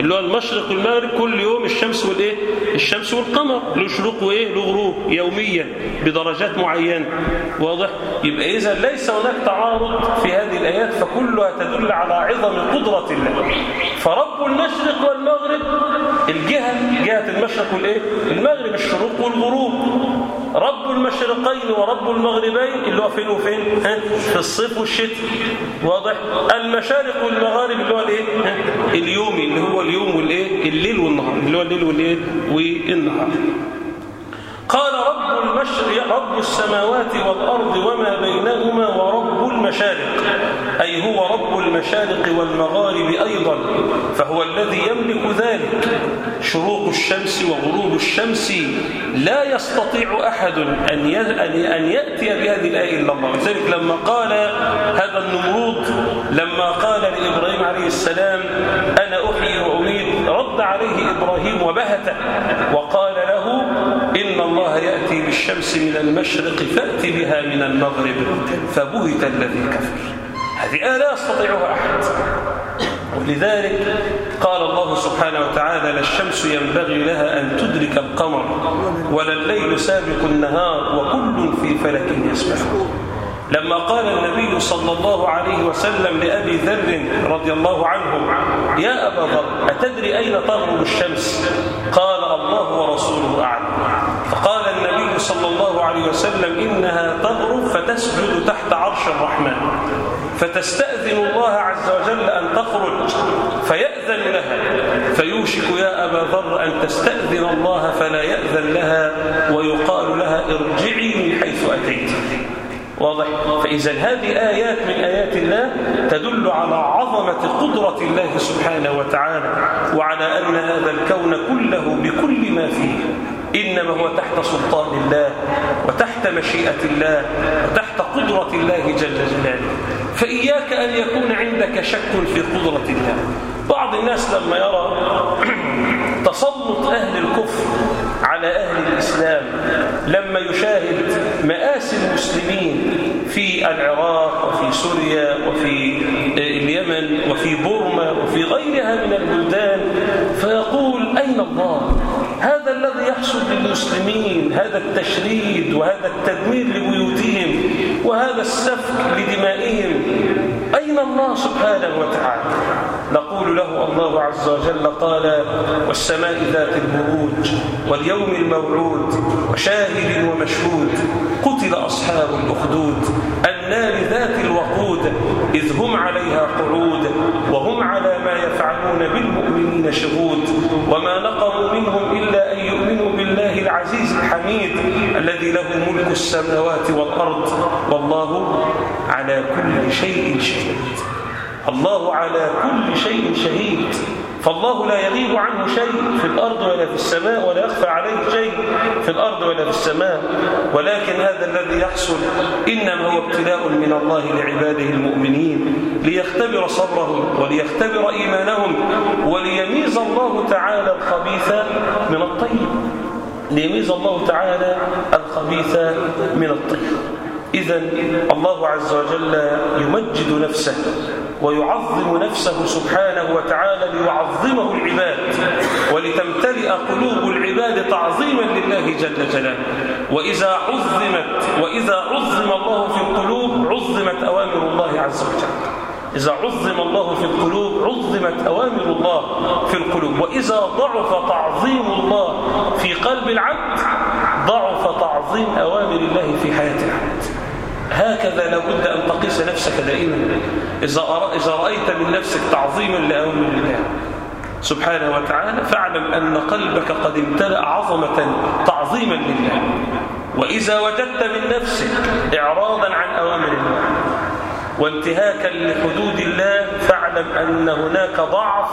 اللي هو المشرق والمغرب كل يوم الشمس والإيه؟ الشمس والقمر. له شروق وإيه؟ له غروب يوميا بدرجات معينة. واضح؟ يبقى إذا ليس هناك تعارض في هذه الآيات فكلها تدل على عظم قدرة الله. فرب المشرق والمغرب الجهة جهة المشرق والإيه؟ المغرب الشروق والغروب. رب المشرقين ورب المغربين اللي هو فين وفين؟ في الصيف والشتاء. واضح؟ المشارق والمغارب اللي هو الايه؟ اليومي اللي هو اليوم والايه الليل والنهار. اللي هو الليل والايه والنهار. قال رب المشرق رب السماوات والأرض وما بينهما ورب المشارق. أي هو رب المشارق والمغارب أيضا. فهو الذي يملك ذلك. شروق الشمس وغروب الشمس لا يستطيع أحد أن أن يأتي بهذه الآية إلا الله. لذلك لما قال هذا النمرود لما قال لإبراهيم عليه السلام أنا أحيي وأميت رد عليه إبراهيم وبهته. وقال إن الله يأتي بالشمس من المشرق فأت بها من المغرب فبهت الذي كفر. هذه لا يستطيعها أحد. ولذلك قال الله سبحانه وتعالى لا الشمس ينبغي لها أن تدرك القمر ولا الليل سابق النهار وكل في فلك يسبحون. لما قال النبي صلى الله عليه وسلم لأبي ذر رضي الله عنه يا أبا ذر أتدري أين تغرب الشمس؟ قال الله ورسوله أعلم فقال النبي صلى الله عليه وسلم إنها تغرب فتسجد تحت عرش الرحمن. فتستأذن الله عز وجل أن تخرج فيأذن لها. فيوشك يا أبا ذر أن تستأذن الله فلا يأذن لها ويقال لها ارجعي من حيث أتيت. واضح؟ فإذا هذه آيات من آيات الله تدل على عظمة قدرة الله سبحانه وتعالى وعلى أن هذا الكون كله بكل ما فيه. إنما هو تحت سلطان الله وتحت مشيئة الله وتحت قدرة الله جل جلاله. فإياك أن يكون عندك شك في قدرة الله. بعض الناس لما يرى تسلط أهل الكفر على أهل الإسلام لما يشاهد مآسي المسلمين في العراق وفي سوريا وفي اليمن وفي بورما وفي غيرها من البلدان فيقول أين الله؟ هذا الذي يحصل للمسلمين هذا التشريد وهذا التدمير لبيوتهم وهذا السفك لدمائهم. أين الله سبحانه وتعالى؟ نقول له الله عز وجل قال والسماء ذات البروج واليوم الموعود وشاهد ومشهود قتل أصحاب الأخدود النار ذات الوقود إذ هم عليها قعود وهم على ما يفعلون بالمؤمنين شهود وما نقموا منهم إلا أن يؤمنوا بالله العزيز الحميد الذي له ملك السماوات والأرض والله على كل شيء شهيد. الله على كل شيء شهيد. فالله لا يغيب عنه شيء في الأرض ولا في السماء ولا يخفى عليه شيء في الأرض ولا في السماء. ولكن هذا الذي يحصل إنما هو ابتلاء من الله لعباده المؤمنين ليختبر صبرهم وليختبر إيمانهم وليميز الله تعالى الخبيث من الطيب. ليميز الله تعالى الخبيث من الطيب. إذا الله عز وجل يمجد نفسه ويعظم نفسه سبحانه وتعالى ليعظمه العباد ولتمتلئ قلوب العباد تعظيما لله جل جلاله. وإذا عظمت وإذا عظم الله في القلوب عظمت أوامر الله عز وجل. إذا عظم الله في القلوب عظمت أوامر الله في القلوب. وإذا ضعف تعظيم الله في قلب العبد ضعف تعظيم أوامر الله في حياة العبد. هكذا لابد أن تقيس نفسك دائما. إذا رأيت من نفسك تعظيما لأوامر الله سبحانه وتعالى فاعلم أن قلبك قد امتلأ عظمة تعظيما لله. وإذا وجدت من نفسك إعراضا عن أوامر الله وانتهاكا لحدود الله فاعلم أن هناك ضعف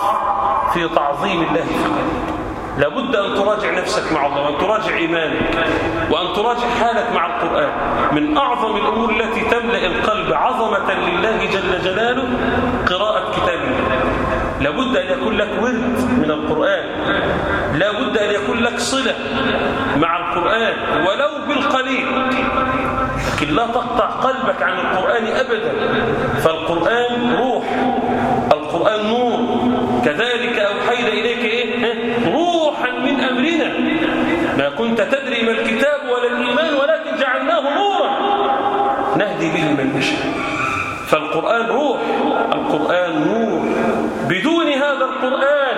في تعظيم الله في قلبك لابد أن تراجع نفسك مع الله وأن تراجع إيمانك وأن تراجع حالك مع القرآن. من أعظم الأمور التي تملأ القلب عظمة لله جل جلاله قراءة كتاب الله. لابد أن يكون لك ورد من القرآن. لابد أن يكون لك صلة مع القرآن ولو بالقليل. لكن لا تقطع قلبك عن القرآن أبدا. فالقرآن روح القرآن نور. كذلك أوحينا إليك إيه؟ روحا من أمرنا ما كنت تدري ما الكتاب ولا الإيمان ولكن جعلناه نورا. نهدي به من نشاء. فالقرآن روح القرآن نور. بدون هذا القرآن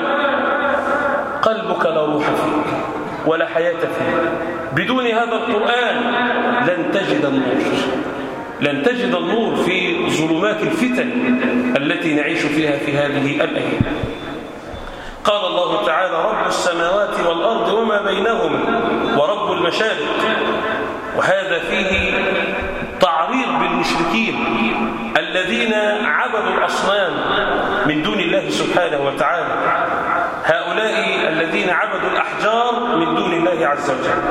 قلبك لا روح فيه ولا حياة فيه. بدون هذا القرآن لن تجد النور. لن تجد النور في ظلمات الفتن التي نعيش فيها في هذه الأيام. قال الله تعالى رب السماوات والأرض وما بينهما ورب المشارق. وهذا فيه تعريض بالمشركين الذين عبدوا الأصنام من دون الله سبحانه وتعالى. هؤلاء الذين عبدوا الأحجار من دون الله عز وجل.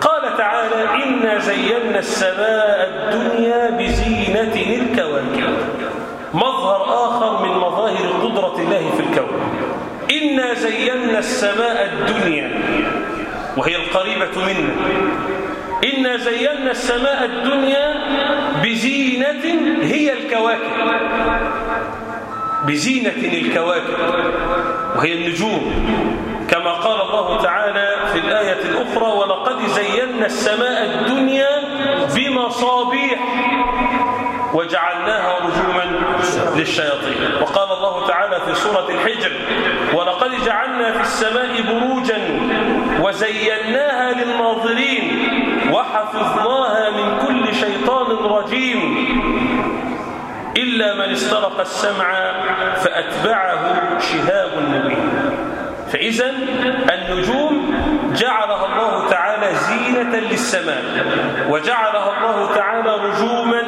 قال تعالى إنا زينا السماء الدنيا بزينة الكواكب مظهر آخر من مظاهر قدرة الله في الكون. إنا زينا السماء الدنيا وهي القريبة منا إنا زينا السماء الدنيا بزينة هي الكواكب. بزينة الكواكب وهي النجوم. كما قال الله تعالى في الآية الأخرى ولقد زينا السماء الدنيا بمصابيح. وجعلناها رجوما للشياطين. وقال الله تعالى في سورة الحجر ولقد جعلنا في السماء بروجا وزيناها للناظرين وحفظناها من كل شيطان رجيم. إلا من استرق السمع فأتبعه شهاب مبين. فإذا النجوم جعلها الله تعالى زينة للسماء وجعلها الله تعالى رجوما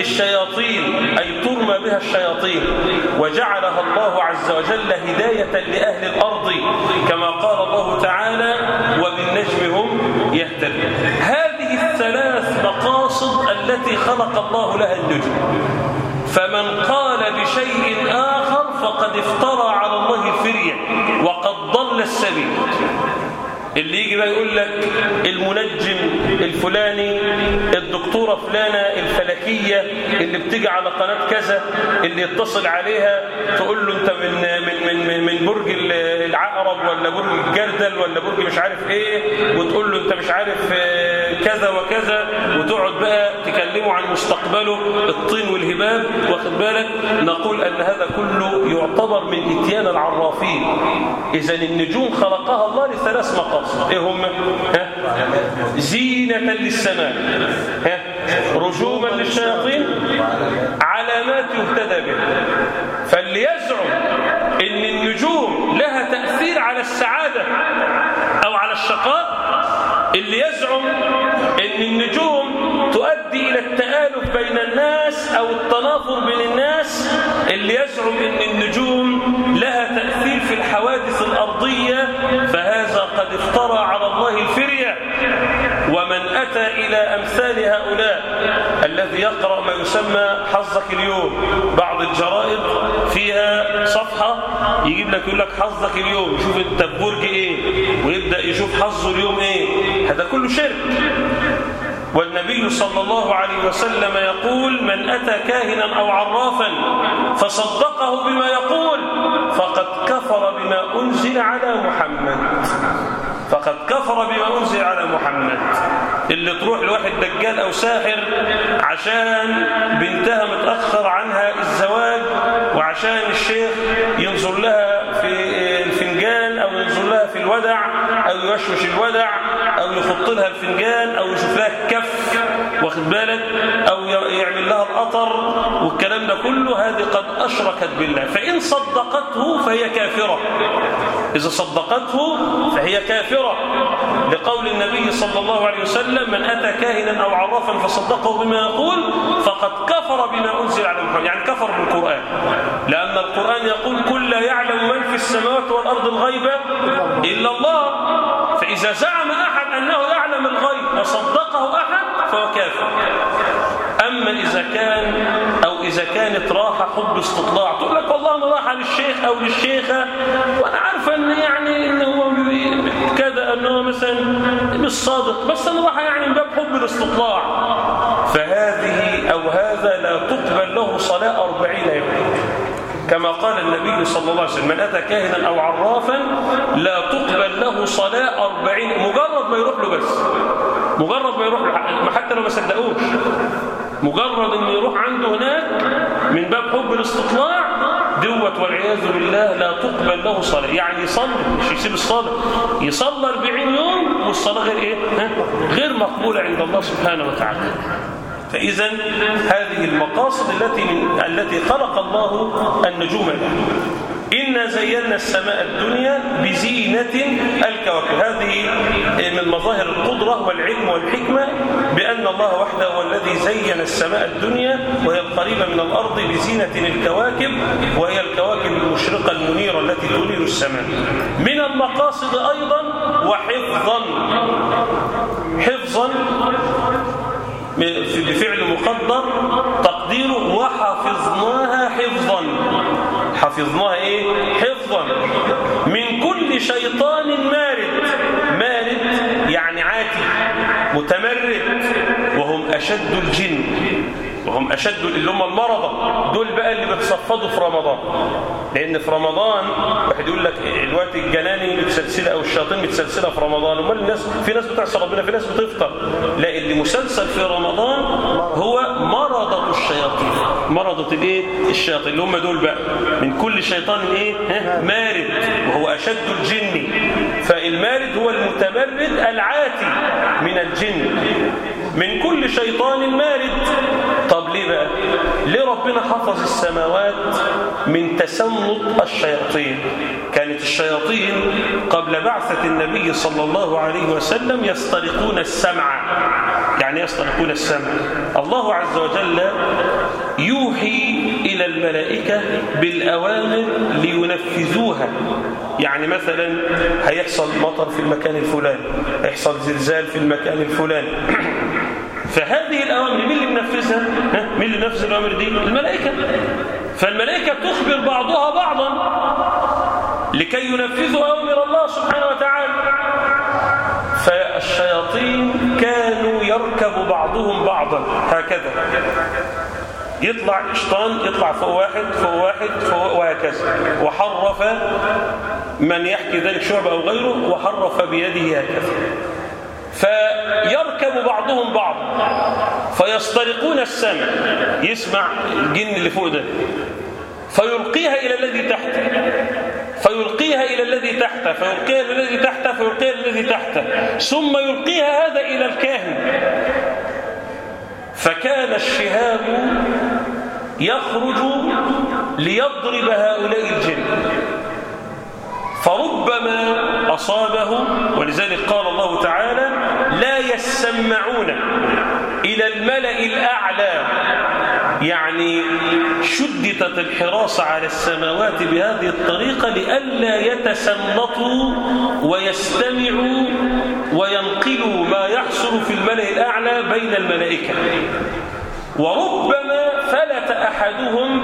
للشياطين أي ترمى بها الشياطين. وجعلها الله عز وجل هداية لأهل الأرض كما قال الله تعالى وبالنجم هم يهتدون. هذه الثلاث مقاصد التي خلق الله لها النجم. فمن قال بشيء آخر فقد افترى على الله الفرية وقد ضل السبيل. اللي يجي بقى يقول لك المنجم الفلاني الدكتورة فلانة الفلكية اللي بتيجي على قناة كذا اللي يتصل عليها تقول له انت من من من من برج العقرب ولا برج الجردل ولا برج مش عارف إيه وتقول له انت مش عارف كذا وكذا وتقعد بقى تكلمه عن مستقبله الطين والهباب واخد بالك؟ نقول أن هذا كله يعتبر من إتيان العرافين. اذا النجوم خلقها الله لثلاث مقاصد إيه هم؟ ها؟ زينة للسماء. ها؟ رجوما للشياطين. علامات يهتدى بها فاللي يزعم إن النجوم لها تأثير على السعادة أو على الشقاء. اللي يزعم إن النجوم تؤدي إلى التآلف بين الناس أو التنافر بين الناس. اللي يزعم إن النجوم في الحوادث الأرضية فهذا قد افترى على الله الفرية. ومن أتى إلى أمثال هؤلاء الذي يقرأ ما يسمى حظك اليوم بعض الجرائد فيها صفحة يجيب لك يقول لك حظك اليوم يشوف أنت ببرج إيه؟ ويبدأ يشوف حظه اليوم إيه؟ هذا كله شرك. والنبي صلى الله عليه وسلم يقول من أتى كاهنا أو عرافا فصدقه بما يقول فقد كفر بما أنزل على محمد. فقد كفر بما أنزل على محمد. اللي تروح لواحد دجال أو ساحر عشان بنتها متأخر عنها الزواج وعشان الشيخ ينظر لها في الودع أو يوشوش الودع أو يخط لها الفنجان أو يشوف لها الكف واخد بالك؟ أو يعمل لها القطر والكلام ده كله هذه قد أشركت بالله. فإن صدقته فهي كافرة. إذا صدقته فهي كافرة. لقول النبي صلى الله عليه وسلم من أتى كاهنا أو عرافا فصدقه بما يقول فقد كفر بما أنزل على محمد يعني كفر بالقرآن. لأن القرآن يقول كل يعلم من في السماوات والأرض الغيبة إلا الله. فإذا زعم أحد أنه يعلم الغيب وصدقه أحد فهو كافر. أما إذا كان أو إذا كانت راحة حب استطلاع تقول لك والله أنا راحة للشيخ أو للشيخة وأنا عارفة أن يعني إن هو كذا أنه مثلا مش صادق بس أنا راحة يعني من باب حب الاستطلاع. فهذه أو هذا لا تقبل له صلاة أربعين يوم كما قال النبي صلى الله عليه وسلم من أتى كاهنا أو عرافا لا تقبل له صلاة أربعين مجرد ما يروح له بس. مجرد ما يروح له حتى لو ما صدقوش. مجرد إنه يروح عنده هناك من باب حب الاستطلاع دوت والعياذ بالله لا تقبل له صلاة. يعني يصلي مش يسيب الصلاة. يصلي 40 يوم والصلاة غير إيه؟ ها؟ غير مقبولة عند الله سبحانه وتعالى. فإذا هذه المقاصد التي التي خلق الله النجوم لها. إنا زينا السماء الدنيا بزينة الكواكب. هذه من مظاهر القدرة والعلم والحكمة بأن الله وحده هو الذي زين السماء الدنيا وهي القريبة من الأرض بزينة الكواكب وهي الكواكب المشرقة المنيرة التي تنير السماء. من المقاصد أيضا وحفظا. حفظا بفعل مقدر تقديره وحفظناها حفظا حفظناها إيه؟ حفظا. من كل شيطان مارد. مارد يعني عاتي متمرد. وهم أشد الجن. وهم أشد اللي هم المرضى. دول بقى اللي بتصفدوا في رمضان. لأن في رمضان واحد يقول لك الوقت الجناني متسلسلة أو الشياطين متسلسلة في رمضان. أمال الناس في ناس بتعصي ربنا في ناس بتفطر. لا اللي مسلسل في رمضان هو مرضة الشياطين. مرضة الايه؟ الشياطين اللي هم دول بقى. من كل شيطان إيه؟ مارد وهو أشد الجن. فالمارد هو المتمرد العاتي من الجن. من كل شيطان مارد. طب ليه بقى؟ ليه ربنا حفظ السماوات من تسلط الشياطين؟ كانت الشياطين قبل بعثة النبي صلى الله عليه وسلم يسترقون السمع. يعني يسترقون السمع؟ الله عز وجل يوحي إلى الملائكة بالأوامر لينفذوها. يعني مثلا هيحصل مطر في المكان الفلاني هيحصل زلزال في المكان الفلاني. فهذه الأوامر مين اللي منفذها؟ مين اللي نفذ الأوامر دي؟ الملائكة. فالملائكة تخبر بعضها بعضا لكي ينفذوا أوامر الله سبحانه وتعالى. فالشياطين كانوا يركب بعضهم بعضا. هكذا. يطلع شيطان يطلع فوق واحد فوق واحد فوق وهكذا. وحرف من يحكي ذلك شعب أو غيره وحرف بيده هكذا. فيركب بعضهم بعض فيسترقون السمع. يسمع الجن اللي فوق ده. فيلقيها إلى الذي تحته فيلقيها إلى الذي تحته فيلقيها إلى الذي تحته فيلقيها إلى الذي تحته ثم يلقيها هذا إلى الكاهن. فكان الشهاب يخرج ليضرب هؤلاء الجن. فربما أصابه ولذلك قال الله تعالى لا يسمعون. الملأ الأعلى. يعني شددت الحراسة على السماوات بهذه الطريقة لئلا يتسلطوا ويستمعوا وينقلوا ما يحصل في الملأ الأعلى بين الملائكة. وربما فلت أحدهم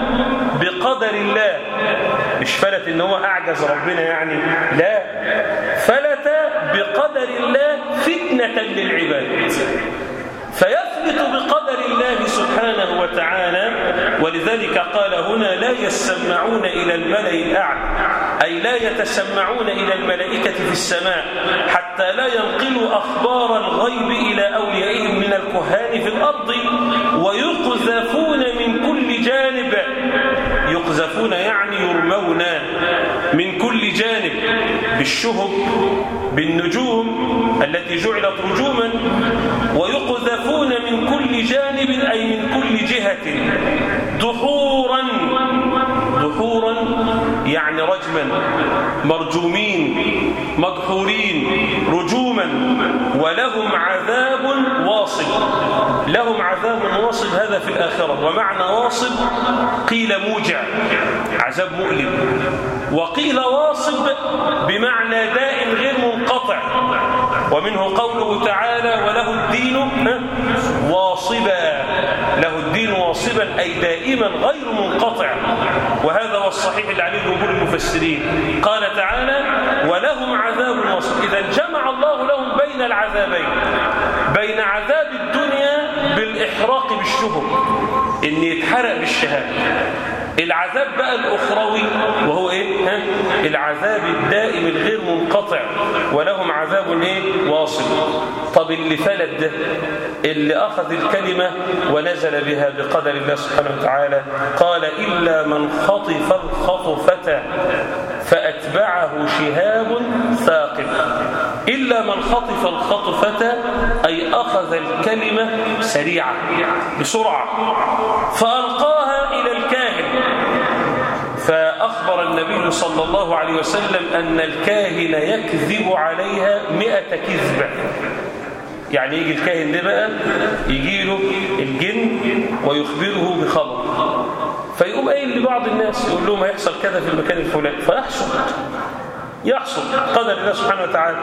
بقدر الله. مش فلت إن هو أعجز ربنا يعني؟ لا. فلت بقدر الله فتنة للعباد. الله سبحانه وتعالى ولذلك قال هنا لا يسمعون إلى الملأ الأعلى أي لا يتسمعون إلى الملائكة في السماء حتى لا ينقلوا أخبار الغيب إلى أوليائهم من الكهان في الأرض ويقذفون من كل جانب. يقذفون يعني يرمون من كل جانب بالشهب بالنجوم التي جعلت رجوما ويقذفون من كل جهة. دحورا. دحورا يعني رجما. مرجومين. مدحورين. رجوما. ولهم عذاب واصب. لهم عذاب واصب هذا في الآخرة. ومعنى واصب قيل موجع. عذاب مؤلم. وقيل واصب بمعنى داء غير منقطع. ومنه قوله تعالى وله الدين واصبا. له الدين واصبا أي دائما غير منقطع. وهذا هو الصحيح اللي عليه جمهور المفسرين. قال تعالى ولهم عذاب واصب. إذا جمع الله لهم بين العذابين. بين عذاب الدنيا بالإحراق بالشهر إن يتحرق بالشهادة. العذاب بقى الأخروي وهو إيه؟ ها؟ العذاب الدائم الغير منقطع ولهم عذاب إيه؟ واصل طب اللي فلت ده اللي أخذ الكلمة ونزل بها بقدر الله سبحانه وتعالى قال إلا من خطف الخطفة فأتبعه شهاب ثاقب إلا من خطف الخطفة أي أخذ الكلمة سريعة بسرعة فألقاها فأخبر النبي صلى الله عليه وسلم أن الكاهن يكذب عليها مئة كذبة يعني يجي الكاهن ده بقى يجي له الجن ويخبره بخبر. فيقوم قايل لبعض الناس يقول لهم هيحصل كذا في المكان الفلاني. فيحصل. يحصل. قدر الله سبحانه وتعالى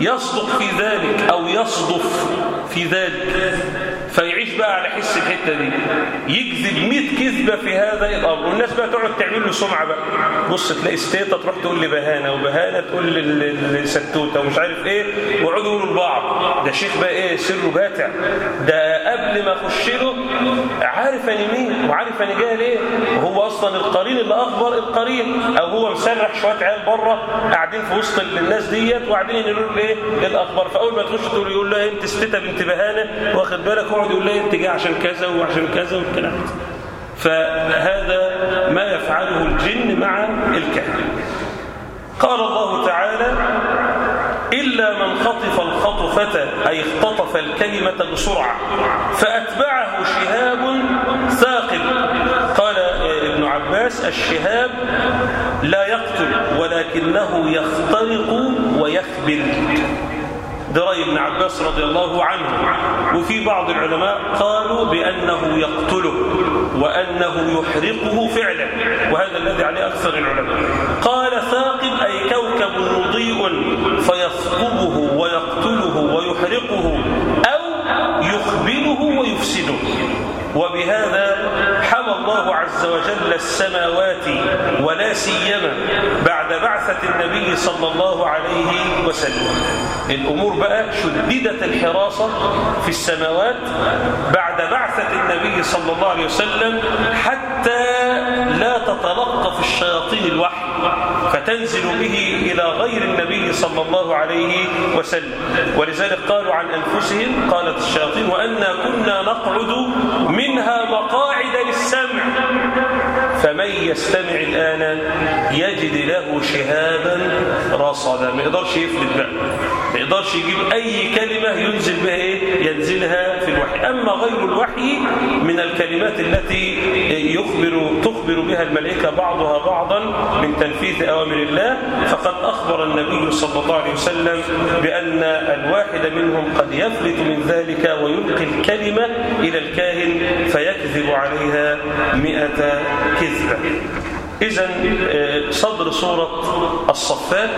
يصدق في ذلك أو يصدف في ذلك. فيعيش بقى على حس الحتة دي. يكذب 100 كذبة في هذا الأمر. والناس بقى تقعد تعمل له سمعة بقى. بص تلاقي ستيتا تروح تقول لبهانة وبهانة تقول لستوته ومش عارف إيه ويقعدوا يقولوا لبعض. ده شيخ بقى إيه سره باتع. ده قبل ما أخش له عارف أنا مين وعارف أنا جاي ليه؟ وهو أصلا القرين اللي أخبر القرين. أو هو مسرح شوية عيال بره قاعدين في وسط الناس ديت وقاعدين يقولوا له إيه الأخبار؟ فأول ما تخش تقول يقول له أنت ستيتا بنت بهانة واخد بالك؟ يقعد يقول لها انت جاي عشان كذا وعشان كذا والكلام ده. فهذا ما يفعله الجن مع الكهن قال الله تعالى إلا من خطف الخطفة أي اختطف الكلمة بسرعة فأتبعه شهاب ثاقب. قال ابن عباس الشهاب لا يقتل ولكنه يخترق ويخبل ده رأي ابن عباس رضي الله عنه. وفي بعض العلماء قالوا بأنه يقتله وأنه يحرقه فعلا. وهذا الذي عليه أكثر العلماء. قال ثاقب أي كوكب مضيء فيثقبه ويقتله ويحرقه أو يخبره ويفسده. وبهذا حمى الله عز وجل السماوات ولا سيما بعد بعثة النبي صلى الله عليه وسلم. الأمور بقى شددت الحراسة في السماوات بعد بعثة النبي صلى الله عليه وسلم حتى لا تتلقف الشياطين الوحي فتنزل به إلى غير النبي صلى الله عليه وسلم. ولذلك قالوا عن أنفسهم قالت الشياطين وأنا كنا نقعد منها مقاعد فمن يستمع الآن يجد له شهابا رصدا. ما يقدرش يفلت بقى. ما يقدرش يجيب أي كلمة ينزل بها إيه؟ ينزلها في الوحي. أما غير الوحي من الكلمات التي يخبر تخبر بها الملائكة بعضها بعضا من تنفيذ أوامر الله فقد أخبر النبي صلى الله عليه وسلم بأن الواحد منهم قد يفلت من ذلك ويلقي الكلمة إلى الكاهن فيكذب عليها مئة كذبة إذا صدر سورة الصفات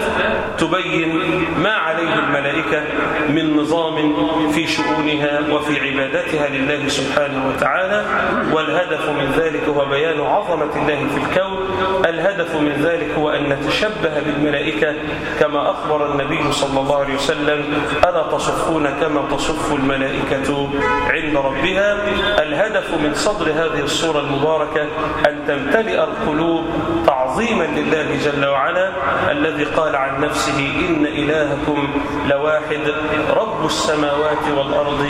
تبين ما عليه الملائكة من نظام في شؤونها وفي عبادتها لله سبحانه وتعالى. والهدف من ذلك هو بيان عظمة الله في الكون. الهدف من ذلك هو أن نتشبه بالملائكة كما أخبر النبي صلى الله عليه وسلم ألا تصفون كما تصف الملائكة عند ربها؟ الهدف من صدر هذه الصورة المباركة أن تمتلئ القلوب تعظيما لله جل وعلا الذي قال عن نفسه إن إلهكم لواحد رب السماوات والأرض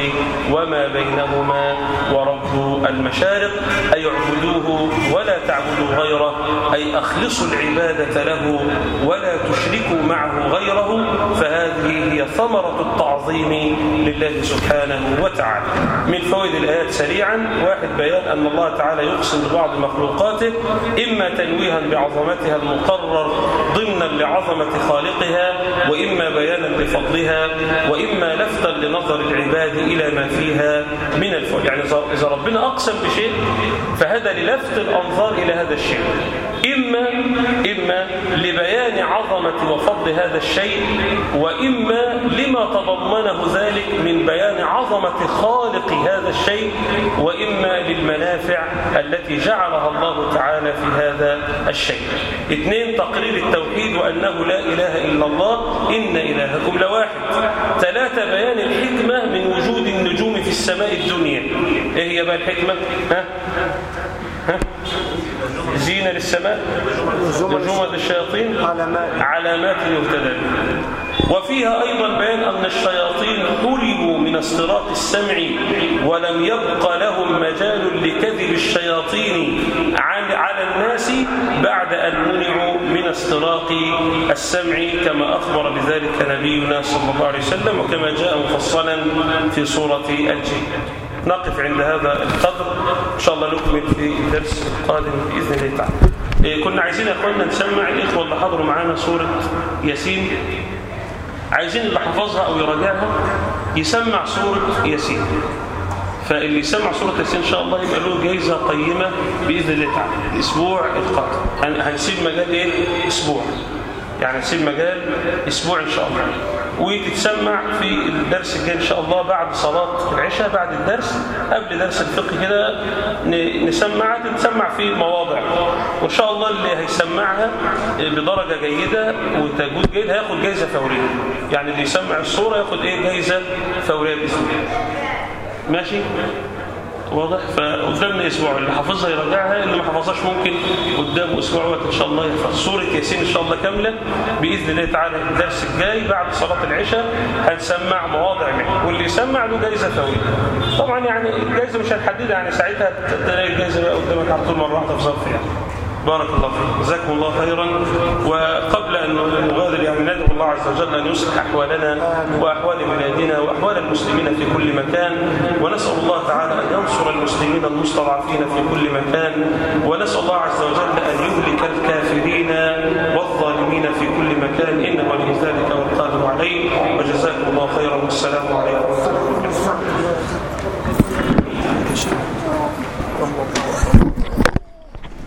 وما بينهما ورب المشارق أي اعبدوه ولا تعبدوا غيره أي أخلصوا العبادة له ولا تشركوا معه غيره فهذه هي ثمرة التعظيم لله سبحانه وتعالى. من فوائد الآيات سريعا واحد بيان أن الله تعالى يقسم ببعض مخلوقاته إما تنويها بعظمتها المقرر ضمنا لعظمة خالقها وإما بيانا بفضلها وإما لفتا لنظر العباد إلى ما فيها من الفضل. يعني إذا ربنا أقسم بشيء فهذا للفت الأنظار إلى هذا الشيء. إما إما لبيان عظمة وفضل هذا الشيء وإما لما تضمنه ذلك من بيان عظمة خالق هذا الشيء وإما للمنافع التي جعلها الله تعالى في هذا الشيء اثنين تقرير التوحيد وأنه لا إله إلا الله إن إلهكم لواحد ثلاثة بيان الحكمة من وجود النجوم في السماء الدنيا إيه هي بقى الحكمة ها؟ ها؟ زينة للسماء نجوم الشياطين علامات يهتدى وفيها أيضا بيان أن الشياطين حرموا من استراق السمع ولم يبق لهم مجال لكذب الشياطين على الناس بعد أن منعوا من استراق السمع كما أخبر بذلك نبينا صلى الله عليه وسلم وكما جاء مفصلا في سورة الجن. نقف عند هذا القدر. إن شاء الله نكمل في الدرس القادم بإذن الله تعالى. إيه كنا عايزين يا أخوانا نسمع الإخوة اللي حضروا معانا سورة ياسين. عايزين اللي حفظها أو يراجعها يسمع سورة ياسين. فاللي يسمع سورة ياسين إن شاء الله يبقى له جايزة قيمة بإذن الله تعالى. الأسبوع القادم. هنسيب مجال إيه؟ أسبوع. يعني نسيب مجال أسبوع إن شاء الله. وتتسمع في الدرس الجاي إن شاء الله بعد صلاة العشاء بعد الدرس قبل درس الفقه كده نسمعها تتسمع في مواضع. وإن شاء الله اللي هيسمعها بدرجة جيدة وتجويد جيد هياخد جايزة فورية. يعني اللي يسمع الصورة ياخد إيه؟ جايزة فورية بإذن الله. ماشي؟ واضح؟ فقدامنا أسبوع. اللي حافظها يراجعها اللي ما حفظهاش ممكن قدامه أسبوع وقت إن شاء الله يحفظ سورة ياسين إن شاء الله كاملة. بإذن الله تعالى الدرس الجاي بعد صلاة العشاء هنسمع مواضع منه. واللي يسمع له جايزة فوريه طبعا يعني الجايزة مش هنحددها يعني ساعتها تلاقي الجايزه بقى قدامك على طول مرة واحدة في ظرف يعني. بارك الله فيك. جزاكم الله خيرا. وقبل أن نغادر يعني ندعو الله عز وجل أن يصلح أحوالنا وأحوال بلادنا وأحوال المسلمين في كل مكان. ونسأل الله تعالى أن ينصر المسلمين المستضعفين في كل مكان. ونسأل الله عز وجل أن يهلك الكافرين والظالمين في كل مكان. إنه ولي ذلك والقادر عليه. وجزاكم الله خيرا. والسلام